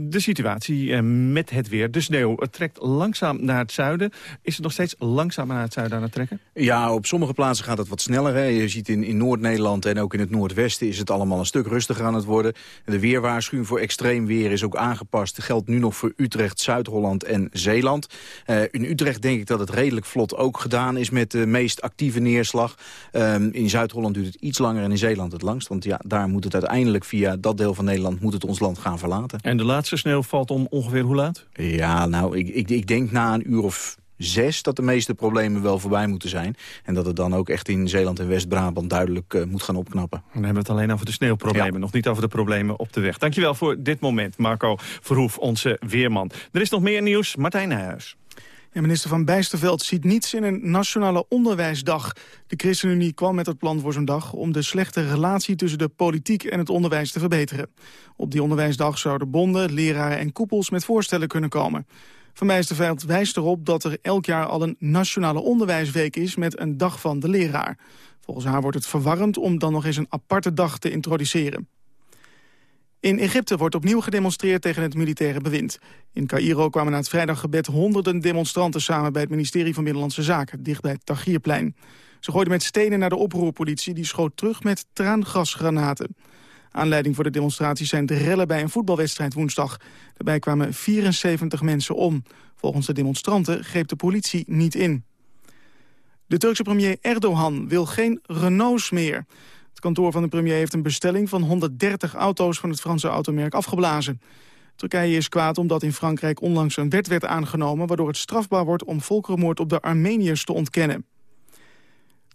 de situatie met het weer, de sneeuw, het trekt langzaam naar het zuiden. Is het nog steeds langzaam naar het zuiden aan het trekken? Ja, op sommige plaatsen gaat het wat sneller. Hè. Je ziet in, in Noord-Nederland en ook in het Noordwesten is het allemaal een stuk rustiger aan het worden. De weerwaarschuwing voor extreem weer is ook aangepast geldt nu nog voor Utrecht, Zuid-Holland en Zeeland. Uh, in Utrecht denk ik dat het redelijk vlot ook gedaan is met de meest actieve neerslag. Um, in Zuid-Holland duurt het iets langer en in Zeeland het langst. Want ja, daar moet het uiteindelijk via dat deel van Nederland moet het ons land gaan verlaten. En de laatste sneeuw valt om ongeveer hoe laat? Ja, nou, ik, ik, ik denk na een uur of zes dat de meeste problemen wel voorbij moeten zijn. En dat het dan ook echt in Zeeland en West-Brabant duidelijk uh, moet gaan opknappen. Dan hebben we het alleen over de sneeuwproblemen, ja. nog niet over de problemen op de weg. Dankjewel voor dit moment, Marco Verhoef, onze weerman. Er is nog meer nieuws, Martijn Nijhuis. Ja, minister Van Bijsterveld ziet niets in een nationale onderwijsdag. De ChristenUnie kwam met het plan voor zo'n dag... om de slechte relatie tussen de politiek en het onderwijs te verbeteren. Op die onderwijsdag zouden bonden, leraren en koepels met voorstellen kunnen komen. Van Bijsterveld wijst erop dat er elk jaar al een nationale onderwijsweek is met een dag van de leraar. Volgens haar wordt het verwarrend om dan nog eens een aparte dag te introduceren. In Egypte wordt opnieuw gedemonstreerd tegen het militaire bewind. In Cairo kwamen na het vrijdaggebed honderden demonstranten samen bij het ministerie van Binnenlandse Zaken, dicht bij het Tahrirplein. Ze gooiden met stenen naar de oproerpolitie, die schoot terug met traangasgranaten. Aanleiding voor de demonstraties zijn de rellen bij een voetbalwedstrijd woensdag. Daarbij kwamen 74 mensen om. Volgens de demonstranten greep de politie niet in. De Turkse premier Erdogan wil geen Renaults meer. Het kantoor van de premier heeft een bestelling van 130 auto's van het Franse automerk afgeblazen. Turkije is kwaad omdat in Frankrijk onlangs een wet werd aangenomen... waardoor het strafbaar wordt om volkerenmoord op de Armeniërs te ontkennen.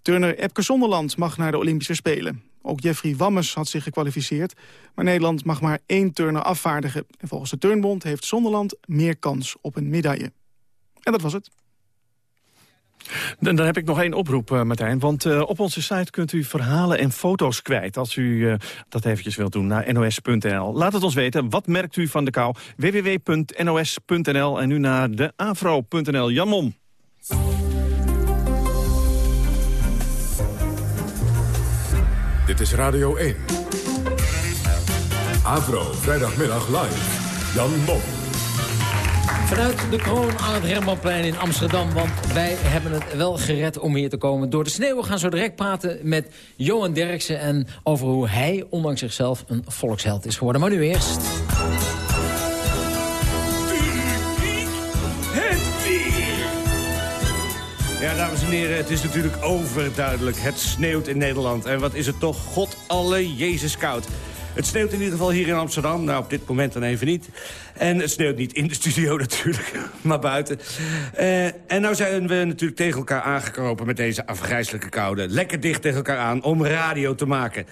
Turner Epke Zonderland mag naar de Olympische Spelen. Ook Jeffrey Wammes had zich gekwalificeerd. Maar Nederland mag maar één turner afvaardigen. En volgens de Turnbond heeft Zonderland meer kans op een medaille. En dat was het. Dan, heb ik nog één oproep, uh, Martijn. Want uh, op onze site kunt u verhalen en foto's kwijt... als u uh, dat eventjes wilt doen naar nos.nl. Laat het ons weten. Wat merkt u van de kou? www.nos.nl en nu naar de afro.nl. Jan Dit is Radio 1. Avro, vrijdagmiddag live. Jan Mom. Vanuit de kroon aan het Rembrandtplein in Amsterdam. Want wij hebben het wel gered om hier te komen. Door de sneeuw we gaan zo direct praten met Johan Derksen... en over hoe hij, ondanks zichzelf, een volksheld is geworden. Maar nu eerst... Ja, dames en heren, het is natuurlijk overduidelijk. Het sneeuwt in Nederland. En wat is het toch, god alle Jezus koud. Het sneeuwt in ieder geval hier in Amsterdam. Nou, op dit moment dan even niet. En het sneeuwt niet in de studio natuurlijk, maar buiten. Uh, en nou zijn we natuurlijk tegen elkaar aangekropen met deze afgrijzelijke koude. Lekker dicht tegen elkaar aan om radio te maken.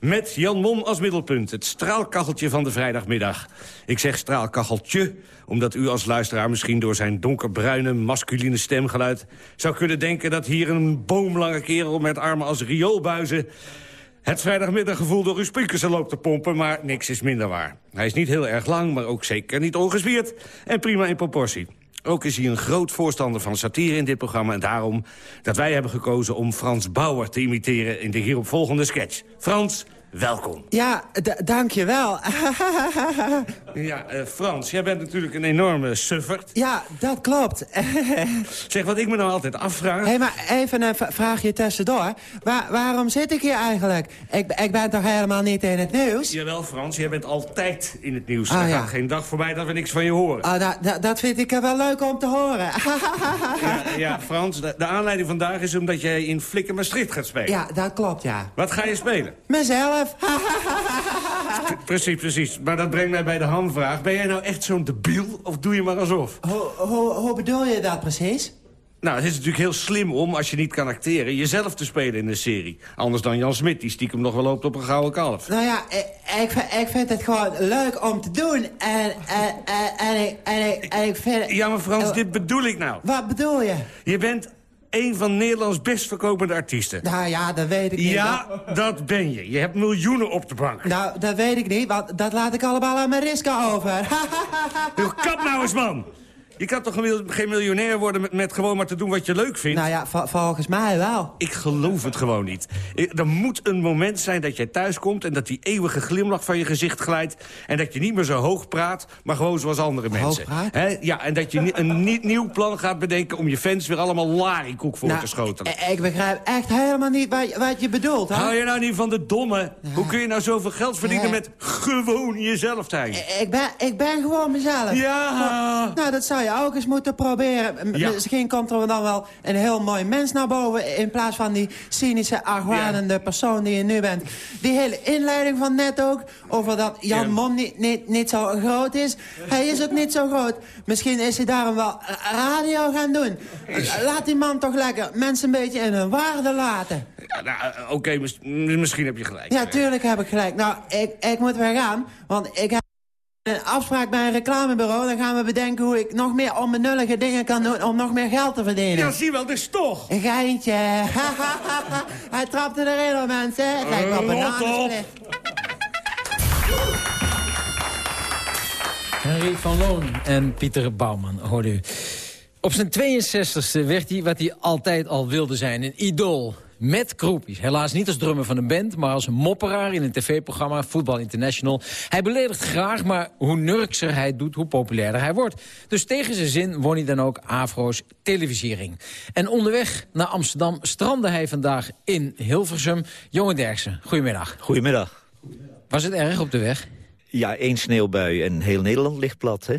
Met Jan Mom als middelpunt, het straalkacheltje van de vrijdagmiddag. Ik zeg straalkacheltje, omdat u als luisteraar misschien door zijn donkerbruine, masculine stemgeluid... zou kunnen denken dat hier een boomlange kerel met armen als rioolbuizen... het vrijdagmiddaggevoel door uw speakers loopt te pompen, maar niks is minder waar. Hij is niet heel erg lang, maar ook zeker niet ongespierd en prima in proportie. Ook is hij een groot voorstander van satire in dit programma... en daarom dat wij hebben gekozen om Frans Bauer te imiteren... in de hieropvolgende sketch. Frans, welkom. Ja, dank je wel. ja, uh, Frans, jij bent natuurlijk een enorme suffert. Ja, dat klopt. zeg, wat ik me nou altijd afvraag... Hé, hey, maar even een vraagje tussendoor. Waar, waarom zit ik hier eigenlijk? Ik, ik ben toch helemaal niet in het nieuws? Jawel, Frans, jij bent altijd in het nieuws. Ah, er gaat geen dag voorbij dat we niks van je horen. Ah, da, da, dat vind ik wel leuk om te horen. ja, ja, Frans, de, de, aanleiding vandaag is omdat jij in Flikken Maastricht gaat spelen. Ja, dat klopt, ja. Wat ga je spelen? Mezelf. Precies, precies. Maar dat brengt mij bij de hamvraag. Ben jij nou echt zo'n debiel of doe je maar alsof? Hoe, bedoel je dat precies? Nou, het is natuurlijk heel slim om, als je niet kan acteren... jezelf te spelen in een serie. Anders dan Jan Smit, die stiekem nog wel loopt op een gouden kalf. Nou ja, ik, ik, vind- ik vind het gewoon leuk om te doen. En, en, en, en, ik, en, ik, en ik vind... Ja, maar Frans, dit bedoel ik nou. Wat bedoel je? Je bent een van Nederlands best verkopende artiesten. Nou ja, dat weet ik niet. Ja, dat ben je. Je hebt miljoenen op de bank. Nou, dat weet ik niet, want dat laat ik allemaal aan Mariska over. Joh, Kap nou eens, man! Je kan toch geen miljonair worden met, met gewoon maar te doen wat je leuk vindt? nou ja, vo- volgens mij wel. Ik geloof het gewoon niet. Ik- Er moet een moment zijn dat jij thuis komt... en dat die eeuwige glimlach van je gezicht glijdt... en dat je niet meer zo hoog praat, maar gewoon zoals andere mensen. praat? Hè? Ja, en dat je een niet nieuw plan gaat bedenken... om je fans weer allemaal larikoek voor Nou, te schotelen. Ik- Ik begrijp echt helemaal niet wat, wat je bedoelt, hè? Hou je nou niet van de domme? Hoe kun je nou zoveel geld verdienen Ja. met gewoon jezelf zijn? Ik ben, ik ben gewoon mezelf. Ja. Maar- nou, dat zou je ook eens moeten proberen. Ja. Misschien komt er dan wel een heel mooi mens naar boven... in plaats van die cynische, argwanende persoon die je nu bent. Die hele inleiding van net ook... over dat Jan Ja. Mom niet, niet, niet zo groot is. Hij is ook niet zo groot. Misschien is hij daarom wel radio gaan doen. Laat die man toch lekker mensen een beetje in hun waarde laten. Ja, nou, eh, oké, mis- misschien heb je gelijk. Ja, tuurlijk heb ik gelijk. Nou, ik, ik moet weer gaan, want ik heb een afspraak bij een reclamebureau. Dan gaan we bedenken hoe ik nog meer onbenullige dingen kan doen... om nog meer geld te verdienen. Ja, zie wel, dus toch. Een geintje. Hij trapte erin hoor, mensen. Het lijkt wel Rot bananensplit. Henry van Loon en Pieter Bouwman, hoorde u. Op zijn 62e werd hij wat hij altijd al wilde zijn, een idool. Met groepies. Helaas niet als drummer van een band, maar als mopperaar in een tv-programma, Voetbal International. Hij beledigt graag, maar hoe nurkser hij doet, hoe populairder hij wordt. Dus tegen zijn zin won hij dan ook Afro's televisiering. En onderweg naar Amsterdam strandde hij vandaag in Hilversum. Jonge Derksen, goedemiddag. Goedemiddag. Was het erg op de weg? Ja, één sneeuwbui en heel Nederland ligt plat, hè?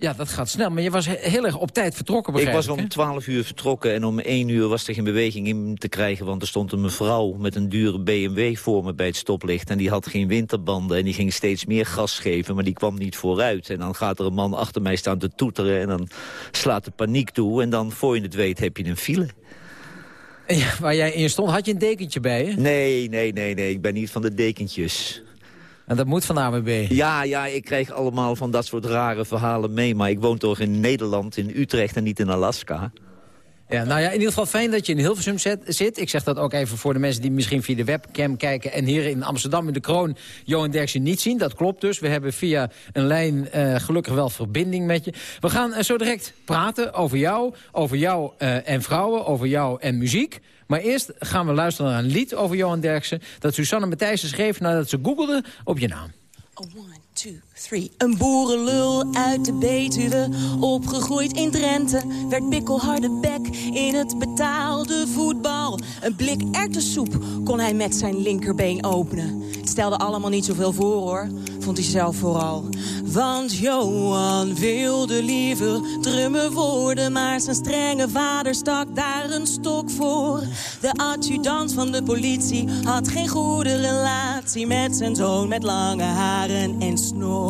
Ja, dat gaat snel. Maar je was he- heel erg op tijd vertrokken, Ik begrijp was ik, om hè? 12 uur vertrokken en om 1 uur was er geen beweging in te krijgen... want er stond een mevrouw met een dure BMW voor me bij het stoplicht... en die had geen winterbanden en die ging steeds meer gas geven... maar die kwam niet vooruit. En dan gaat er een man achter mij staan te toeteren... en dan slaat de paniek toe en dan, voor je het weet, heb je een file. Ja, waar jij in stond, had je een dekentje bij je? Nee, nee, nee, nee, ik ben niet van de dekentjes. En dat moet van AWB? Ja, ja, ik krijg allemaal van dat soort rare verhalen mee... maar ik woon toch in Nederland, in Utrecht en niet in Alaska. Ja, nou ja, in ieder geval fijn dat je in Hilversum zet- zit. Ik zeg dat ook even voor de mensen die misschien via de webcam kijken... en hier in Amsterdam in de Kroon Johan Derksen niet zien. Dat klopt dus. We hebben via een lijn eh, gelukkig wel verbinding met je. We gaan eh, zo direct praten over jou, over jou eh, en vrouwen, over jou en muziek. Maar eerst gaan we luisteren naar een lied over Johan Derksen... dat Susanne Matthijssen schreef nadat ze googelde op je naam. Een boerenlul uit de Betuwe, opgegroeid in Drenthe. Werd bikkelharde bek in het betaalde voetbal. Een blik erwtensoep kon hij met zijn linkerbeen openen. Het stelde allemaal niet zoveel voor hoor, vond hij zelf vooral. Want Johan wilde liever drummen worden... maar zijn strenge vader stak daar een stok voor. De adjudant van de politie had geen goede relatie... met zijn zoon met lange haren en snor.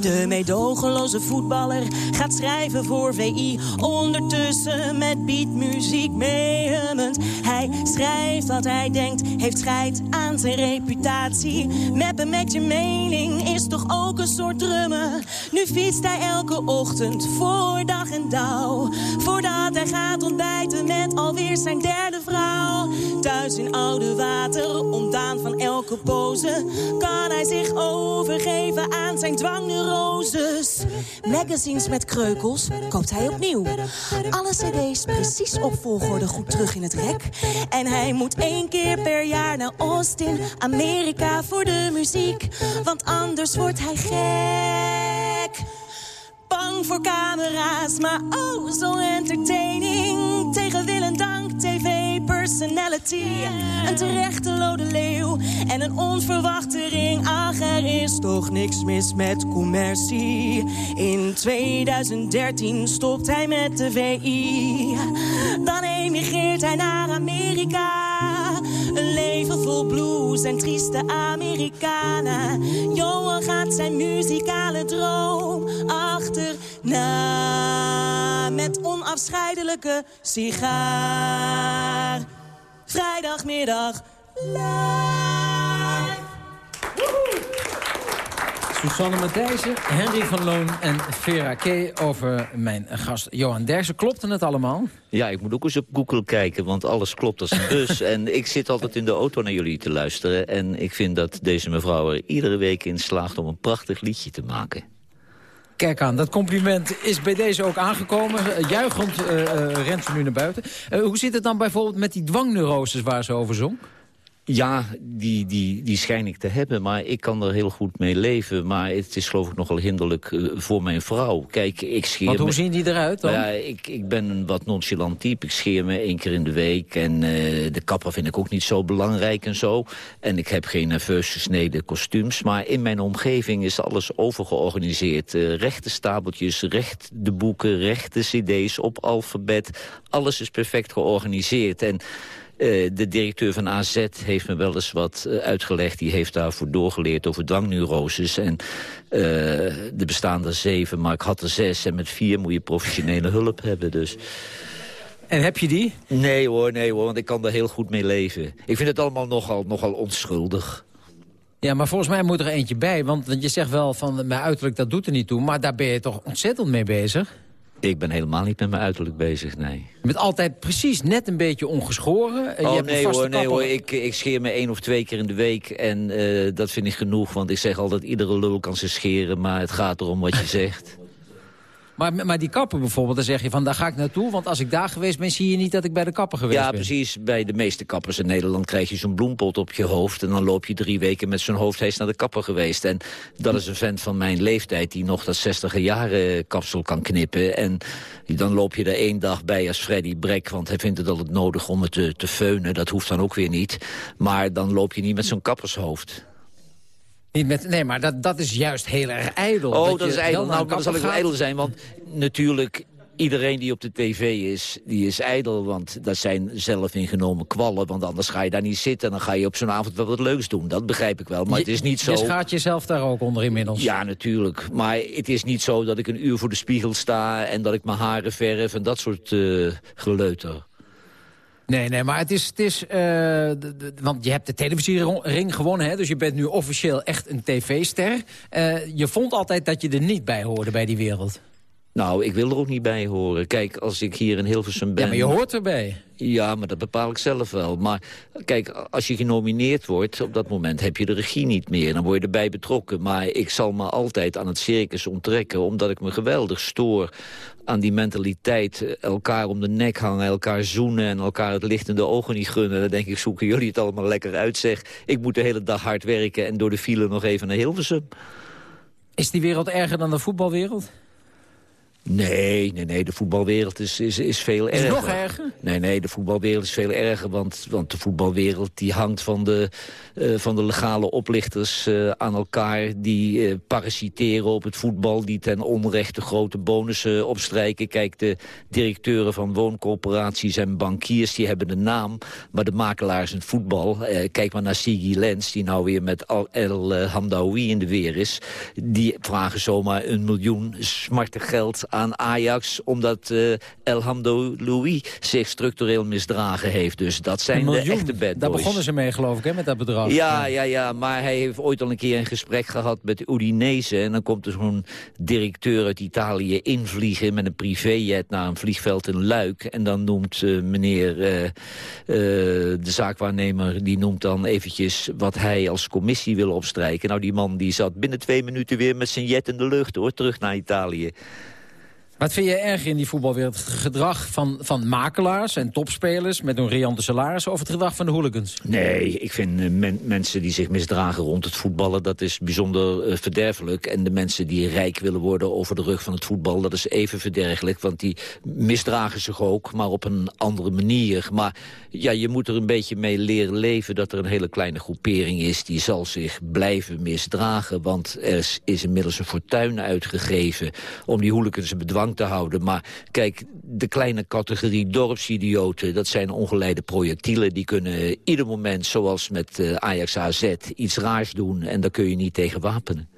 De meedogenloze voetballer gaat schrijven voor VI. Ondertussen met beatmuziek meehummend. Hij schrijft wat hij denkt, heeft scheid aan zijn reputatie. Meppen met je mening is toch ook een soort drummen. Nu fietst hij elke ochtend voor dag en dauw. Voordat hij gaat ontbijten met alweer zijn derde vrouw. Thuis in oude water, ontdaan van elke pose. Kan hij zich overgeven aan zijn dwangneuroses. Magazines met kreukels koopt hij opnieuw. Alle cd's precies op volgorde goed terug in het rek. En hij moet één keer per jaar naar Austin, Amerika voor de muziek. Want anders wordt hij gek. Bang voor camera's, maar oh zo entertaining. Tv-personality. Een terechte lode leeuw en een onverwachte ring. Ach, er is toch niks mis met commercie. In 2013 stopt hij met de VI. Dan emigreert hij naar Amerika. Een leven vol blues en trieste Amerikanen. Johan gaat zijn muzikale droom achterna. Met onafscheidelijke sigaar. Vrijdagmiddag live. Susanne Matthijssen, Henry van Loon en Vera K. over mijn gast Johan Derksen. Klopte het allemaal? Ja, ik moet ook eens op Google kijken, want alles klopt als een bus. en ik zit altijd in de auto naar jullie te luisteren. En ik vind dat deze mevrouw er iedere week in slaagt om een prachtig liedje te maken. Kijk aan, dat compliment is bij deze ook aangekomen. Uh, juichend uh, uh, rent ze nu naar buiten. hoe zit het dan bijvoorbeeld met die dwangneuroses waar ze over zong? Ja, die, die, die schijn ik te hebben, maar ik kan er heel goed mee leven. Maar het is geloof ik nogal hinderlijk uh, voor mijn vrouw. Kijk, ik scheer Want hoe me... zien die eruit dan? Ja, ik, ik ben een wat nonchalant type. Ik scheer me één keer in de week. En uh, de kapper vind ik ook niet zo belangrijk en zo. En ik heb geen nerveus gesneden kostuums. Maar in mijn omgeving is alles overgeorganiseerd. Uh, rechte stapeltjes, recht de boeken, rechte cd's op alfabet. Alles is perfect georganiseerd. En... Uh, de directeur van AZ heeft me wel eens wat uh, uitgelegd. Die heeft daarvoor doorgeleerd over dwangneuroses. En er bestaan er zeven, maar ik had er zes. En met vier moet je professionele hulp hebben. Dus. En heb je die? Nee hoor, nee hoor, want ik kan er heel goed mee leven. Ik vind het allemaal nogal, nogal onschuldig. Ja, maar volgens mij moet er eentje bij. Want, want je zegt wel van mijn uiterlijk, dat doet er niet toe. Maar daar ben je toch ontzettend mee bezig? Ik ben helemaal niet met mijn uiterlijk bezig, nee. Je bent altijd precies net een beetje ongeschoren. Oh, je hebt nee hoor, nee hoor. Ik, ik scheer me één of twee keer in de week. En uh, dat vind ik genoeg, want ik zeg altijd... iedere lul kan ze scheren, maar het gaat erom wat je zegt. Maar, maar die kapper bijvoorbeeld, dan zeg je van daar ga ik naartoe... want als ik daar geweest ben, zie je niet dat ik bij de kapper geweest ja, ben. Ja, precies. Bij de meeste kappers in Nederland krijg je zo'n bloempot op je hoofd... en dan loop je drie weken met zo'n hoofd, naar de kapper geweest. En dat is een vent van mijn leeftijd die nog dat 60 jaren kapsel kan knippen. En dan loop je er één dag bij als Freddy Brek... want hij vindt het altijd nodig om het te, te feunen. Dat hoeft dan ook weer niet. Maar dan loop je niet met zo'n kappershoofd. Niet met, nee, maar dat, dat is juist heel erg ijdel. Oh, dat, dat is ijdel. Nou, dan zal ik wel ijdel zijn, want natuurlijk... Iedereen die op de tv is, die is ijdel, want dat zijn zelf ingenomen kwallen. Want anders ga je daar niet zitten en dan ga je op zo'n avond wel wat leuks doen. Dat begrijp ik wel, maar je, het is niet zo... Je schaadt jezelf daar ook onder inmiddels. Ja, natuurlijk. Maar het is niet zo dat ik een uur voor de spiegel sta... en dat ik mijn haren verf en dat soort uh, geleuter. Nee, nee, maar het is... Het is de, want je hebt de televisiering gewonnen, hè, dus je bent nu officieel echt een tv-ster. Uh, je vond altijd dat je er niet bij hoorde bij die wereld. Nou, ik wil er ook niet bij horen. Kijk, als ik hier in Hilversum ben... Ja, maar je hoort erbij. Ja, maar dat bepaal ik zelf wel. Maar kijk, als je genomineerd wordt, op dat moment heb je de regie niet meer. Dan word je erbij betrokken. Maar ik zal me altijd aan het circus onttrekken... omdat ik me geweldig stoor aan die mentaliteit. Elkaar om de nek hangen, elkaar zoenen... en elkaar het licht in de ogen niet gunnen. Dan denk ik, zoeken jullie het allemaal lekker uit, zeg. Ik moet de hele dag hard werken en door de file nog even naar Hilversum. Is die wereld erger dan de voetbalwereld? Nee, nee, nee, de voetbalwereld is, is, is veel erger. Is nog erger? Nee, nee, de voetbalwereld is veel erger, want, want de voetbalwereld die hangt van de, uh, van de legale oplichters uh, aan elkaar. Die uh, parasiteren op het voetbal, die ten onrechte grote bonussen opstrijken. Kijk, de directeuren van wooncorporaties en bankiers, die hebben de naam. Maar de makelaars in het voetbal, kijk maar naar Sigi Lens, die nou weer met El Hamdaoui in de weer is. Die vragen zomaar een miljoen smartig geld aan Ajax... omdat uh, El Hamdoui zich structureel misdragen heeft. Dus dat zijn de echte bad boys. Daar begonnen ze mee, geloof ik, hè, met dat bedrag. Ja, ja, ja, maar hij heeft ooit al een keer een gesprek gehad met Udinese... en dan komt er zo'n directeur uit Italië invliegen... met een privéjet naar een vliegveld in Luik... en dan noemt uh, meneer, uh, de zaakwaarnemer... die noemt dan eventjes wat hij als commissie wil opstrijken. Nou, die man die zat binnen twee minuten weer met zijn jet in de lucht, hoor, terug naar Italië. Wat vind je erg in die voetbalwereld? Het gedrag van, van makelaars en topspelers met een riante salaris... of het gedrag van de hooligans? Nee, ik vind men, mensen die zich misdragen rond het voetballen... dat is bijzonder uh, verderfelijk. En de mensen die rijk willen worden over de rug van het voetbal... dat is even verderfelijk, want die misdragen zich ook... maar op een andere manier. Maar ja, je moet er een beetje mee leren leven... dat er een hele kleine groepering is... die zal zich blijven misdragen. Want er is, inmiddels een fortuin uitgegeven... om die hooligans te houden. Maar kijk, de kleine categorie dorpsidioten... dat zijn ongeleide projectielen. Die kunnen ieder moment, zoals met uh, Ajax AZ, iets raars doen. En daar kun je niet tegen wapenen.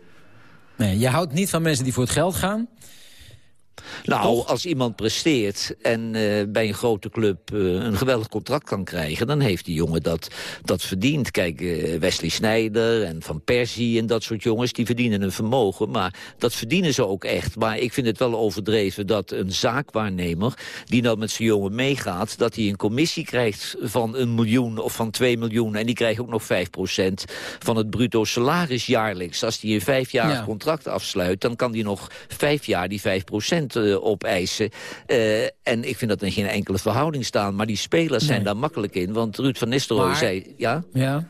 Nee, je houdt niet van mensen die voor het geld gaan? Nou, als iemand presteert en uh, bij een grote club uh, een geweldig contract kan krijgen... dan heeft die jongen dat, dat verdiend. Kijk, uh, Wesley Sneijder en Van Persie en dat soort jongens... die verdienen een vermogen, maar dat verdienen ze ook echt. Maar ik vind het wel overdreven dat een zaakwaarnemer... die nou met zijn jongen meegaat... dat hij een commissie krijgt van een miljoen of van twee miljoen... en die krijgt ook nog vijf procent van het bruto salaris jaarlijks. Als die een vijfjarig ja. contract afsluit... dan kan die nog vijf jaar die vijf procent uh, opeisen. Uh, en ik vind dat in geen enkele verhouding staan. Maar die spelers nee. zijn daar makkelijk in. Want Ruud van Nistelrooy maar, zei... Ja? ja.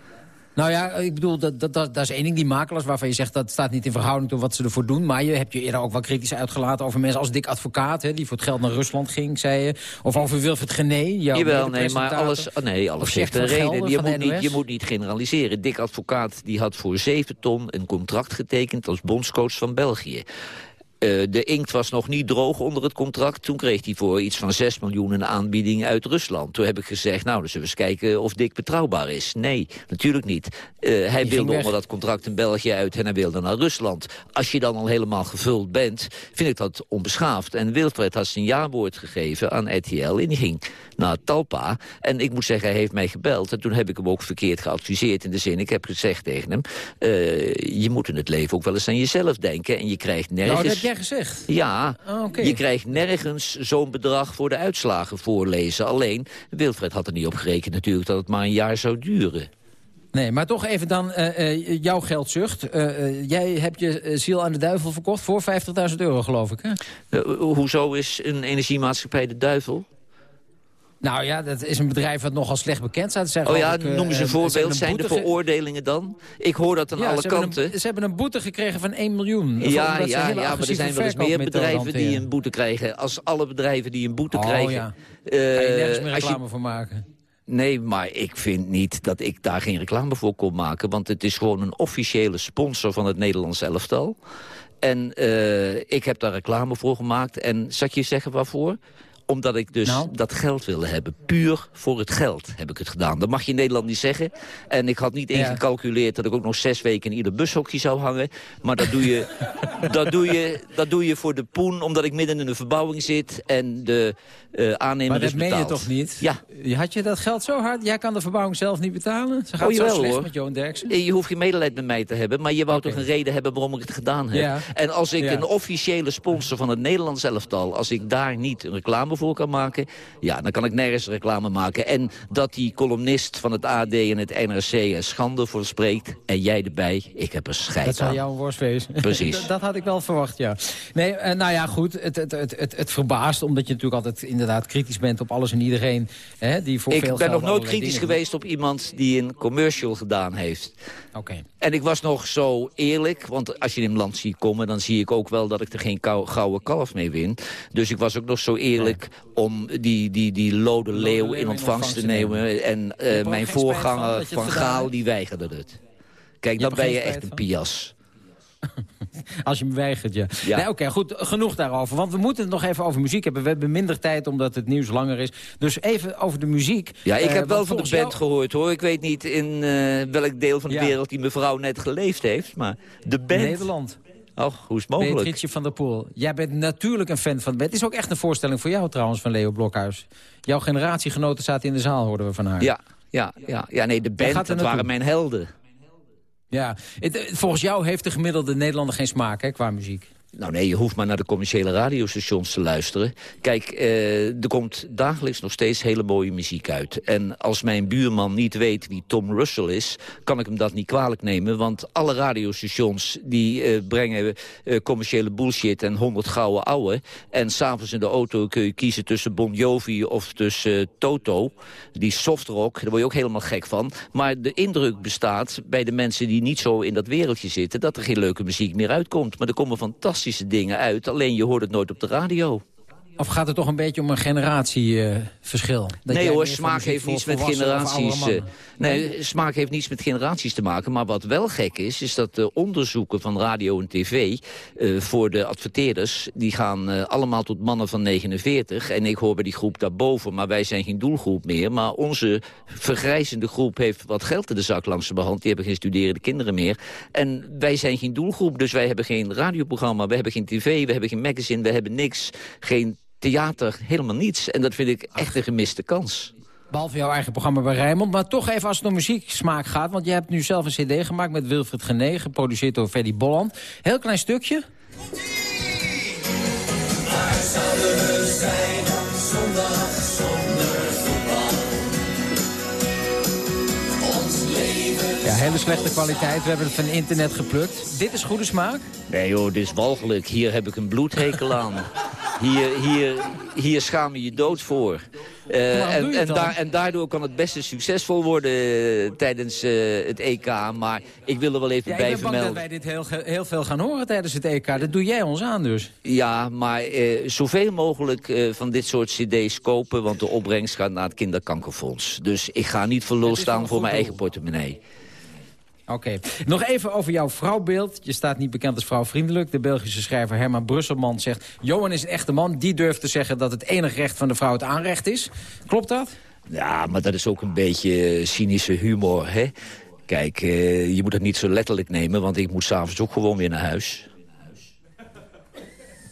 Nou ja, ik bedoel, dat, dat, dat, is één ding, die makelaars... waarvan je zegt dat staat niet in verhouding tot wat ze ervoor doen. Maar je hebt je eerder ook wel kritisch uitgelaten over mensen als Dick Advocaat... Hè, die voor het geld naar Rusland ging, zei je. Of over Wilfred Gené. Jawel, nee, maar alles, oh nee, alles heeft een reden. Je moet, niet, je moet niet generaliseren. Dick Advocaat die had voor zeven ton een contract getekend... als bondscoach van België. Uh, de inkt was nog niet droog onder het contract. Toen kreeg hij voor iets van 6 miljoen een aanbieding uit Rusland. Toen heb ik gezegd, nou, dan zullen we eens kijken of Dick betrouwbaar is. Nee, natuurlijk niet. Uh, hij wilde onder dat contract in België uit en hij wilde naar Rusland. Als je dan al helemaal gevuld bent, vind ik dat onbeschaafd. En Wilfred had zijn jaarwoord gegeven aan RTL en die ging naar Talpa. En ik moet zeggen, hij heeft mij gebeld. En toen heb ik hem ook verkeerd geadviseerd in de zin... ik heb gezegd tegen hem, uh, je moet in het leven ook wel eens aan jezelf denken. En je krijgt nergens... Nou, gezegd? Ja, oh, okay. je krijgt nergens zo'n bedrag voor de uitslagen voorlezen. Alleen, Wilfred had er niet op gerekend natuurlijk dat het maar een jaar zou duren. Nee, maar toch even dan uh, uh, jouw geldzucht. Uh, jij hebt je ziel aan de duivel verkocht voor 50.000 euro, geloof ik, hè? hoezo is een energiemaatschappij de duivel? Nou ja, dat is een bedrijf wat nogal slecht bekend staat. Oh ja, noem eens een voorbeeld. Zijn de veroordelingen dan? Ik hoor dat aan ja, alle ze kanten. Een, ze hebben een boete gekregen van 1 miljoen. Ja, ja, ja maar er zijn wel eens meer bedrijven die een boete krijgen. Als alle bedrijven die een boete oh, krijgen... Ja. Uh, je nergens meer reclame je... voor maken. Nee, maar ik vind niet dat ik daar geen reclame voor kon maken. Want het is gewoon een officiële sponsor van het Nederlands elftal. En uh, ik heb daar reclame voor gemaakt. En ik je zeggen waarvoor? Omdat ik dus nou? dat geld wilde hebben. Puur voor het geld heb ik het gedaan. Dat mag je in Nederland niet zeggen. En ik had niet ingecalculeerd dat ik ook nog zes weken in ieder bushokje zou hangen. Maar dat doe je, dat doe je, dat doe je voor de poen, omdat ik midden in een verbouwing zit. En de uh, aannemer maar dat is betaald. meen je toch niet? Ja. Had je dat geld zo hard? Jij kan de verbouwing zelf niet betalen? Ze gaat oh, jawel, zo slecht hoor. met Johan Derksen? Je hoeft geen medelijden met mij te hebben. Maar je wou okay. toch een reden hebben waarom ik het gedaan heb. Ja. En als ik Ja. een officiële sponsor van het Nederlands elftal... als ik daar niet een reclame voor kan maken... ja, dan kan ik nergens reclame maken. En dat die columnist van het AD en het NRC er schande voor spreekt... en jij erbij, ik heb er scheid Dat zou jouw worst wezen. Precies. dat, had ik wel verwacht, ja. Nee, eh, nou ja, goed. Het, het, het, het, het verbaast, omdat je natuurlijk altijd inderdaad kritisch bent op alles en iedereen. Hè, die voor Ik veel ben nog nooit kritisch geweest op iemand die een commercial gedaan heeft. Oké. En ik was nog zo eerlijk, want als je in een land ziet komen... dan zie ik ook wel dat ik er geen gouden kalf mee win. Dus ik was ook nog zo eerlijk om die, die, die lode leeuw in ontvangst te nemen. En eh, mijn voorganger Van Gaal, die weigerde het. Kijk, Je dan ben je echt een pias. Als je hem weigert, ja. Ja. Nee, Oké, goed, genoeg daarover. Want we moeten het nog even over muziek hebben. We hebben minder tijd omdat het nieuws langer is. Dus even over de muziek. Ja, ik Eh, heb wel van de band gehoord, hoor. Ik weet niet in eh, welk deel van de Ja. wereld die mevrouw net geleefd heeft. Maar de band... Nederland. Och, hoe is het mogelijk? Beatrice van der Poel. Jij bent natuurlijk een fan van. Het is ook echt een voorstelling voor jou trouwens, van Leo Blokhuis. Jouw generatiegenoten zaten in de zaal, hoorden we van haar. Ja, ja, ja, ja nee, de band, dat waren mijn helden. Ja. Het, eh, volgens jou heeft de gemiddelde Nederlander geen smaak hè, qua muziek. Nou nee, je hoeft maar naar de commerciële radiostations te luisteren. Kijk, eh, er komt dagelijks nog steeds hele mooie muziek uit. En als mijn buurman niet weet wie Tom Russell is... kan ik hem dat niet kwalijk nemen. Want alle radiostations die eh, brengen eh, commerciële bullshit en 100 gouden ouwe. En s'avonds in de auto kun je kiezen tussen Bon Jovi of tussen eh, Toto. Die softrock, daar word je ook helemaal gek van. Maar de indruk bestaat bij de mensen die niet zo in dat wereldje zitten... dat er geen leuke muziek meer uitkomt. Maar er komen fantastische dingen uit. Alleen je hoort het nooit op de radio. Of gaat het toch een beetje om een generatieverschil? nee hoor, smaak heeft niets met generaties... Uh, nee, smaak heeft niets met generaties te maken. Maar wat wel gek is, is dat de onderzoeken van radio en tv... Uh, voor de adverteerders, die gaan uh, allemaal tot mannen van 49. En ik hoor bij die groep daarboven, maar wij zijn geen doelgroep meer. Maar onze vergrijzende groep heeft wat geld in de zak langs de hand. Die hebben geen studerende kinderen meer. En wij zijn geen doelgroep, dus wij hebben geen radioprogramma. We hebben geen tv, we hebben geen magazine, we hebben niks. Geen theater, helemaal niets. En dat vind ik echt een gemiste kans. Behalve jouw eigen programma bij Rijnmond. Maar toch even als het om muzieksmaak gaat. Want je hebt nu zelf een cd gemaakt met Wilfried Gené. Geproduceerd door Freddy Bolland. Heel klein stukje. Waar zouden we zijn zondag hele slechte kwaliteit. We hebben het van internet geplukt. Dit is goede smaak? Nee joh, dit is walgelijk. Hier heb ik een bloedhekel aan. Hier, hier, hier schaam je je dood voor. Uh, en, en, daar, en, daardoor kan het best succesvol worden uh, tijdens uh, het EK. Maar ik wil er wel even ja, bij vermelden. Ik ben bang dat wij dit heel, heel veel gaan horen tijdens het EK. Dat doe jij ons aan dus. Ja, maar zoveel mogelijk van dit soort cd's kopen. Want de opbrengst gaat naar het kinderkankerfonds. Dus ik ga niet lul staan voor mijn eigen portemonnee. Oké. Nog even over jouw vrouwbeeld. Je staat niet bekend als vrouwvriendelijk. De Belgische schrijver Herman Brusselman zegt... Johan is een echte man. Die durft te zeggen dat het enig recht van de vrouw het aanrecht is. Klopt dat? Ja, maar dat is ook een beetje cynische humor, hè? Kijk, uh, je moet het niet zo letterlijk nemen... want ik moet s'avonds ook gewoon weer naar huis.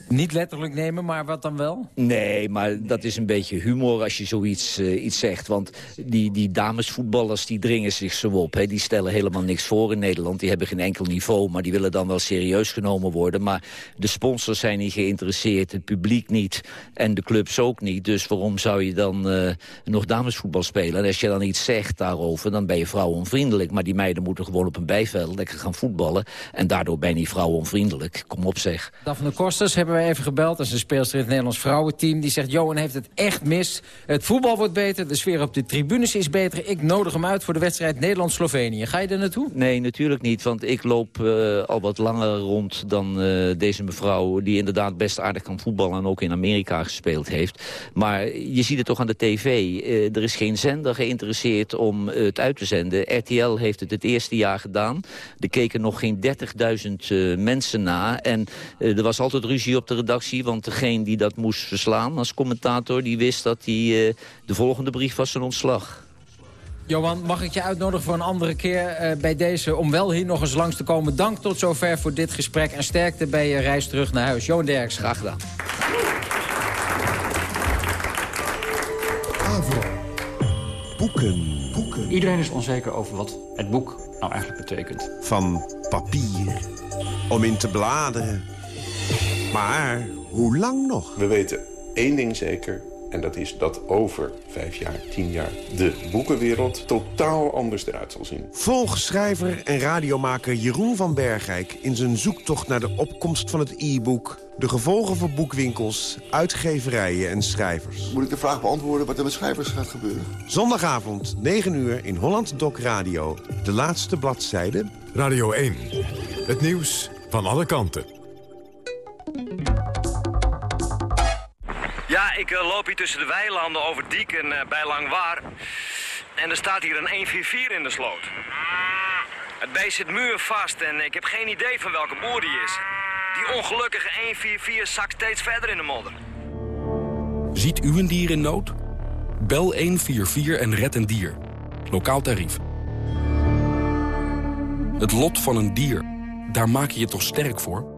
Niet letterlijk nemen, maar wat dan wel? Nee, maar dat is een beetje humor als je zoiets uh, iets zegt. Want die, die damesvoetballers die dringen zich zo op. Hè. Die stellen helemaal niks voor in Nederland. Die hebben geen enkel niveau, maar die willen dan wel serieus genomen worden. Maar de sponsors zijn niet geïnteresseerd, het publiek niet. En de clubs ook niet. Dus waarom zou je dan uh, nog damesvoetbal spelen? En als je dan iets zegt daarover, dan ben je vrouwenvriendelijk. Maar die meiden moeten gewoon op een bijveld lekker gaan voetballen. En daardoor ben je niet vrouwenvriendelijk. Kom op zeg. Daphne Kosters hebben we even gebeld. Dat is een speelster in het Nederlands vrouwenteam. Die zegt, Johan heeft het echt mis. Het voetbal wordt beter, de sfeer op de tribunes is beter. Ik nodig hem uit voor de wedstrijd Nederland-Slovenië. Ga je er naartoe? Nee, natuurlijk niet. Want ik loop uh, al wat langer rond dan uh, deze mevrouw... die inderdaad best aardig kan voetballen en ook in Amerika gespeeld heeft. Maar je ziet het toch aan de tv. Uh, er is geen zender geïnteresseerd om het uit te zenden. RTL heeft het het eerste jaar gedaan. Er keken nog geen 30.000 mensen na. En er was altijd ruzie op de redactie. Want degene die dat moest verslaan als commentator... die wist dat hij uh, de volgende brief was zijn ontslag. Johan, mag ik je uitnodigen voor een andere keer uh, bij deze... om wel hier nog eens langs te komen. Dank tot zover voor dit gesprek. En sterkte bij je reis terug naar huis. Johan Derks. Graag gedaan. Avro. Boeken. Boeken. Iedereen is onzeker over wat het boek nou eigenlijk betekent. Van papier. Om in te bladeren maar hoe lang nog? We weten één ding zeker. En dat is dat over vijf jaar, tien jaar... de boekenwereld totaal anders eruit zal zien. Volg schrijver en radiomaker Jeroen van Bergijk... in zijn zoektocht naar de opkomst van het e-book... de gevolgen voor boekwinkels, uitgeverijen en schrijvers. Moet ik de vraag beantwoorden wat er met schrijvers gaat gebeuren? Zondagavond, 9 uur, in Holland Doc Radio. De laatste bladzijde. Radio 1. Het nieuws van alle kanten. Ja, ik uh, loop hier tussen de weilanden over Dieken uh, bij Langwaar. En er staat hier een 144 in de sloot. Het beest zit muurvast en ik heb geen idee van welke boer die is. Die ongelukkige 144 zakt steeds verder in de modder. Ziet u een dier in nood? Bel 144 en red een dier. Lokaal tarief. Het lot van een dier, daar maak je je toch sterk voor?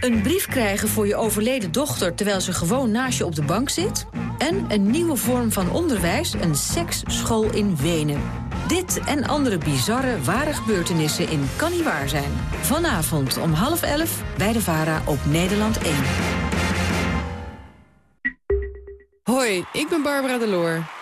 Een brief krijgen voor je overleden dochter terwijl ze gewoon naast je op de bank zit. En een nieuwe vorm van onderwijs, een seksschool in Wenen. Dit en andere bizarre, ware gebeurtenissen in Kan Niet Waar Zijn. Vanavond om half elf bij de VARA op Nederland 1. Hoi, ik ben Barbara Deloor.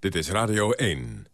Dit is Radio 1.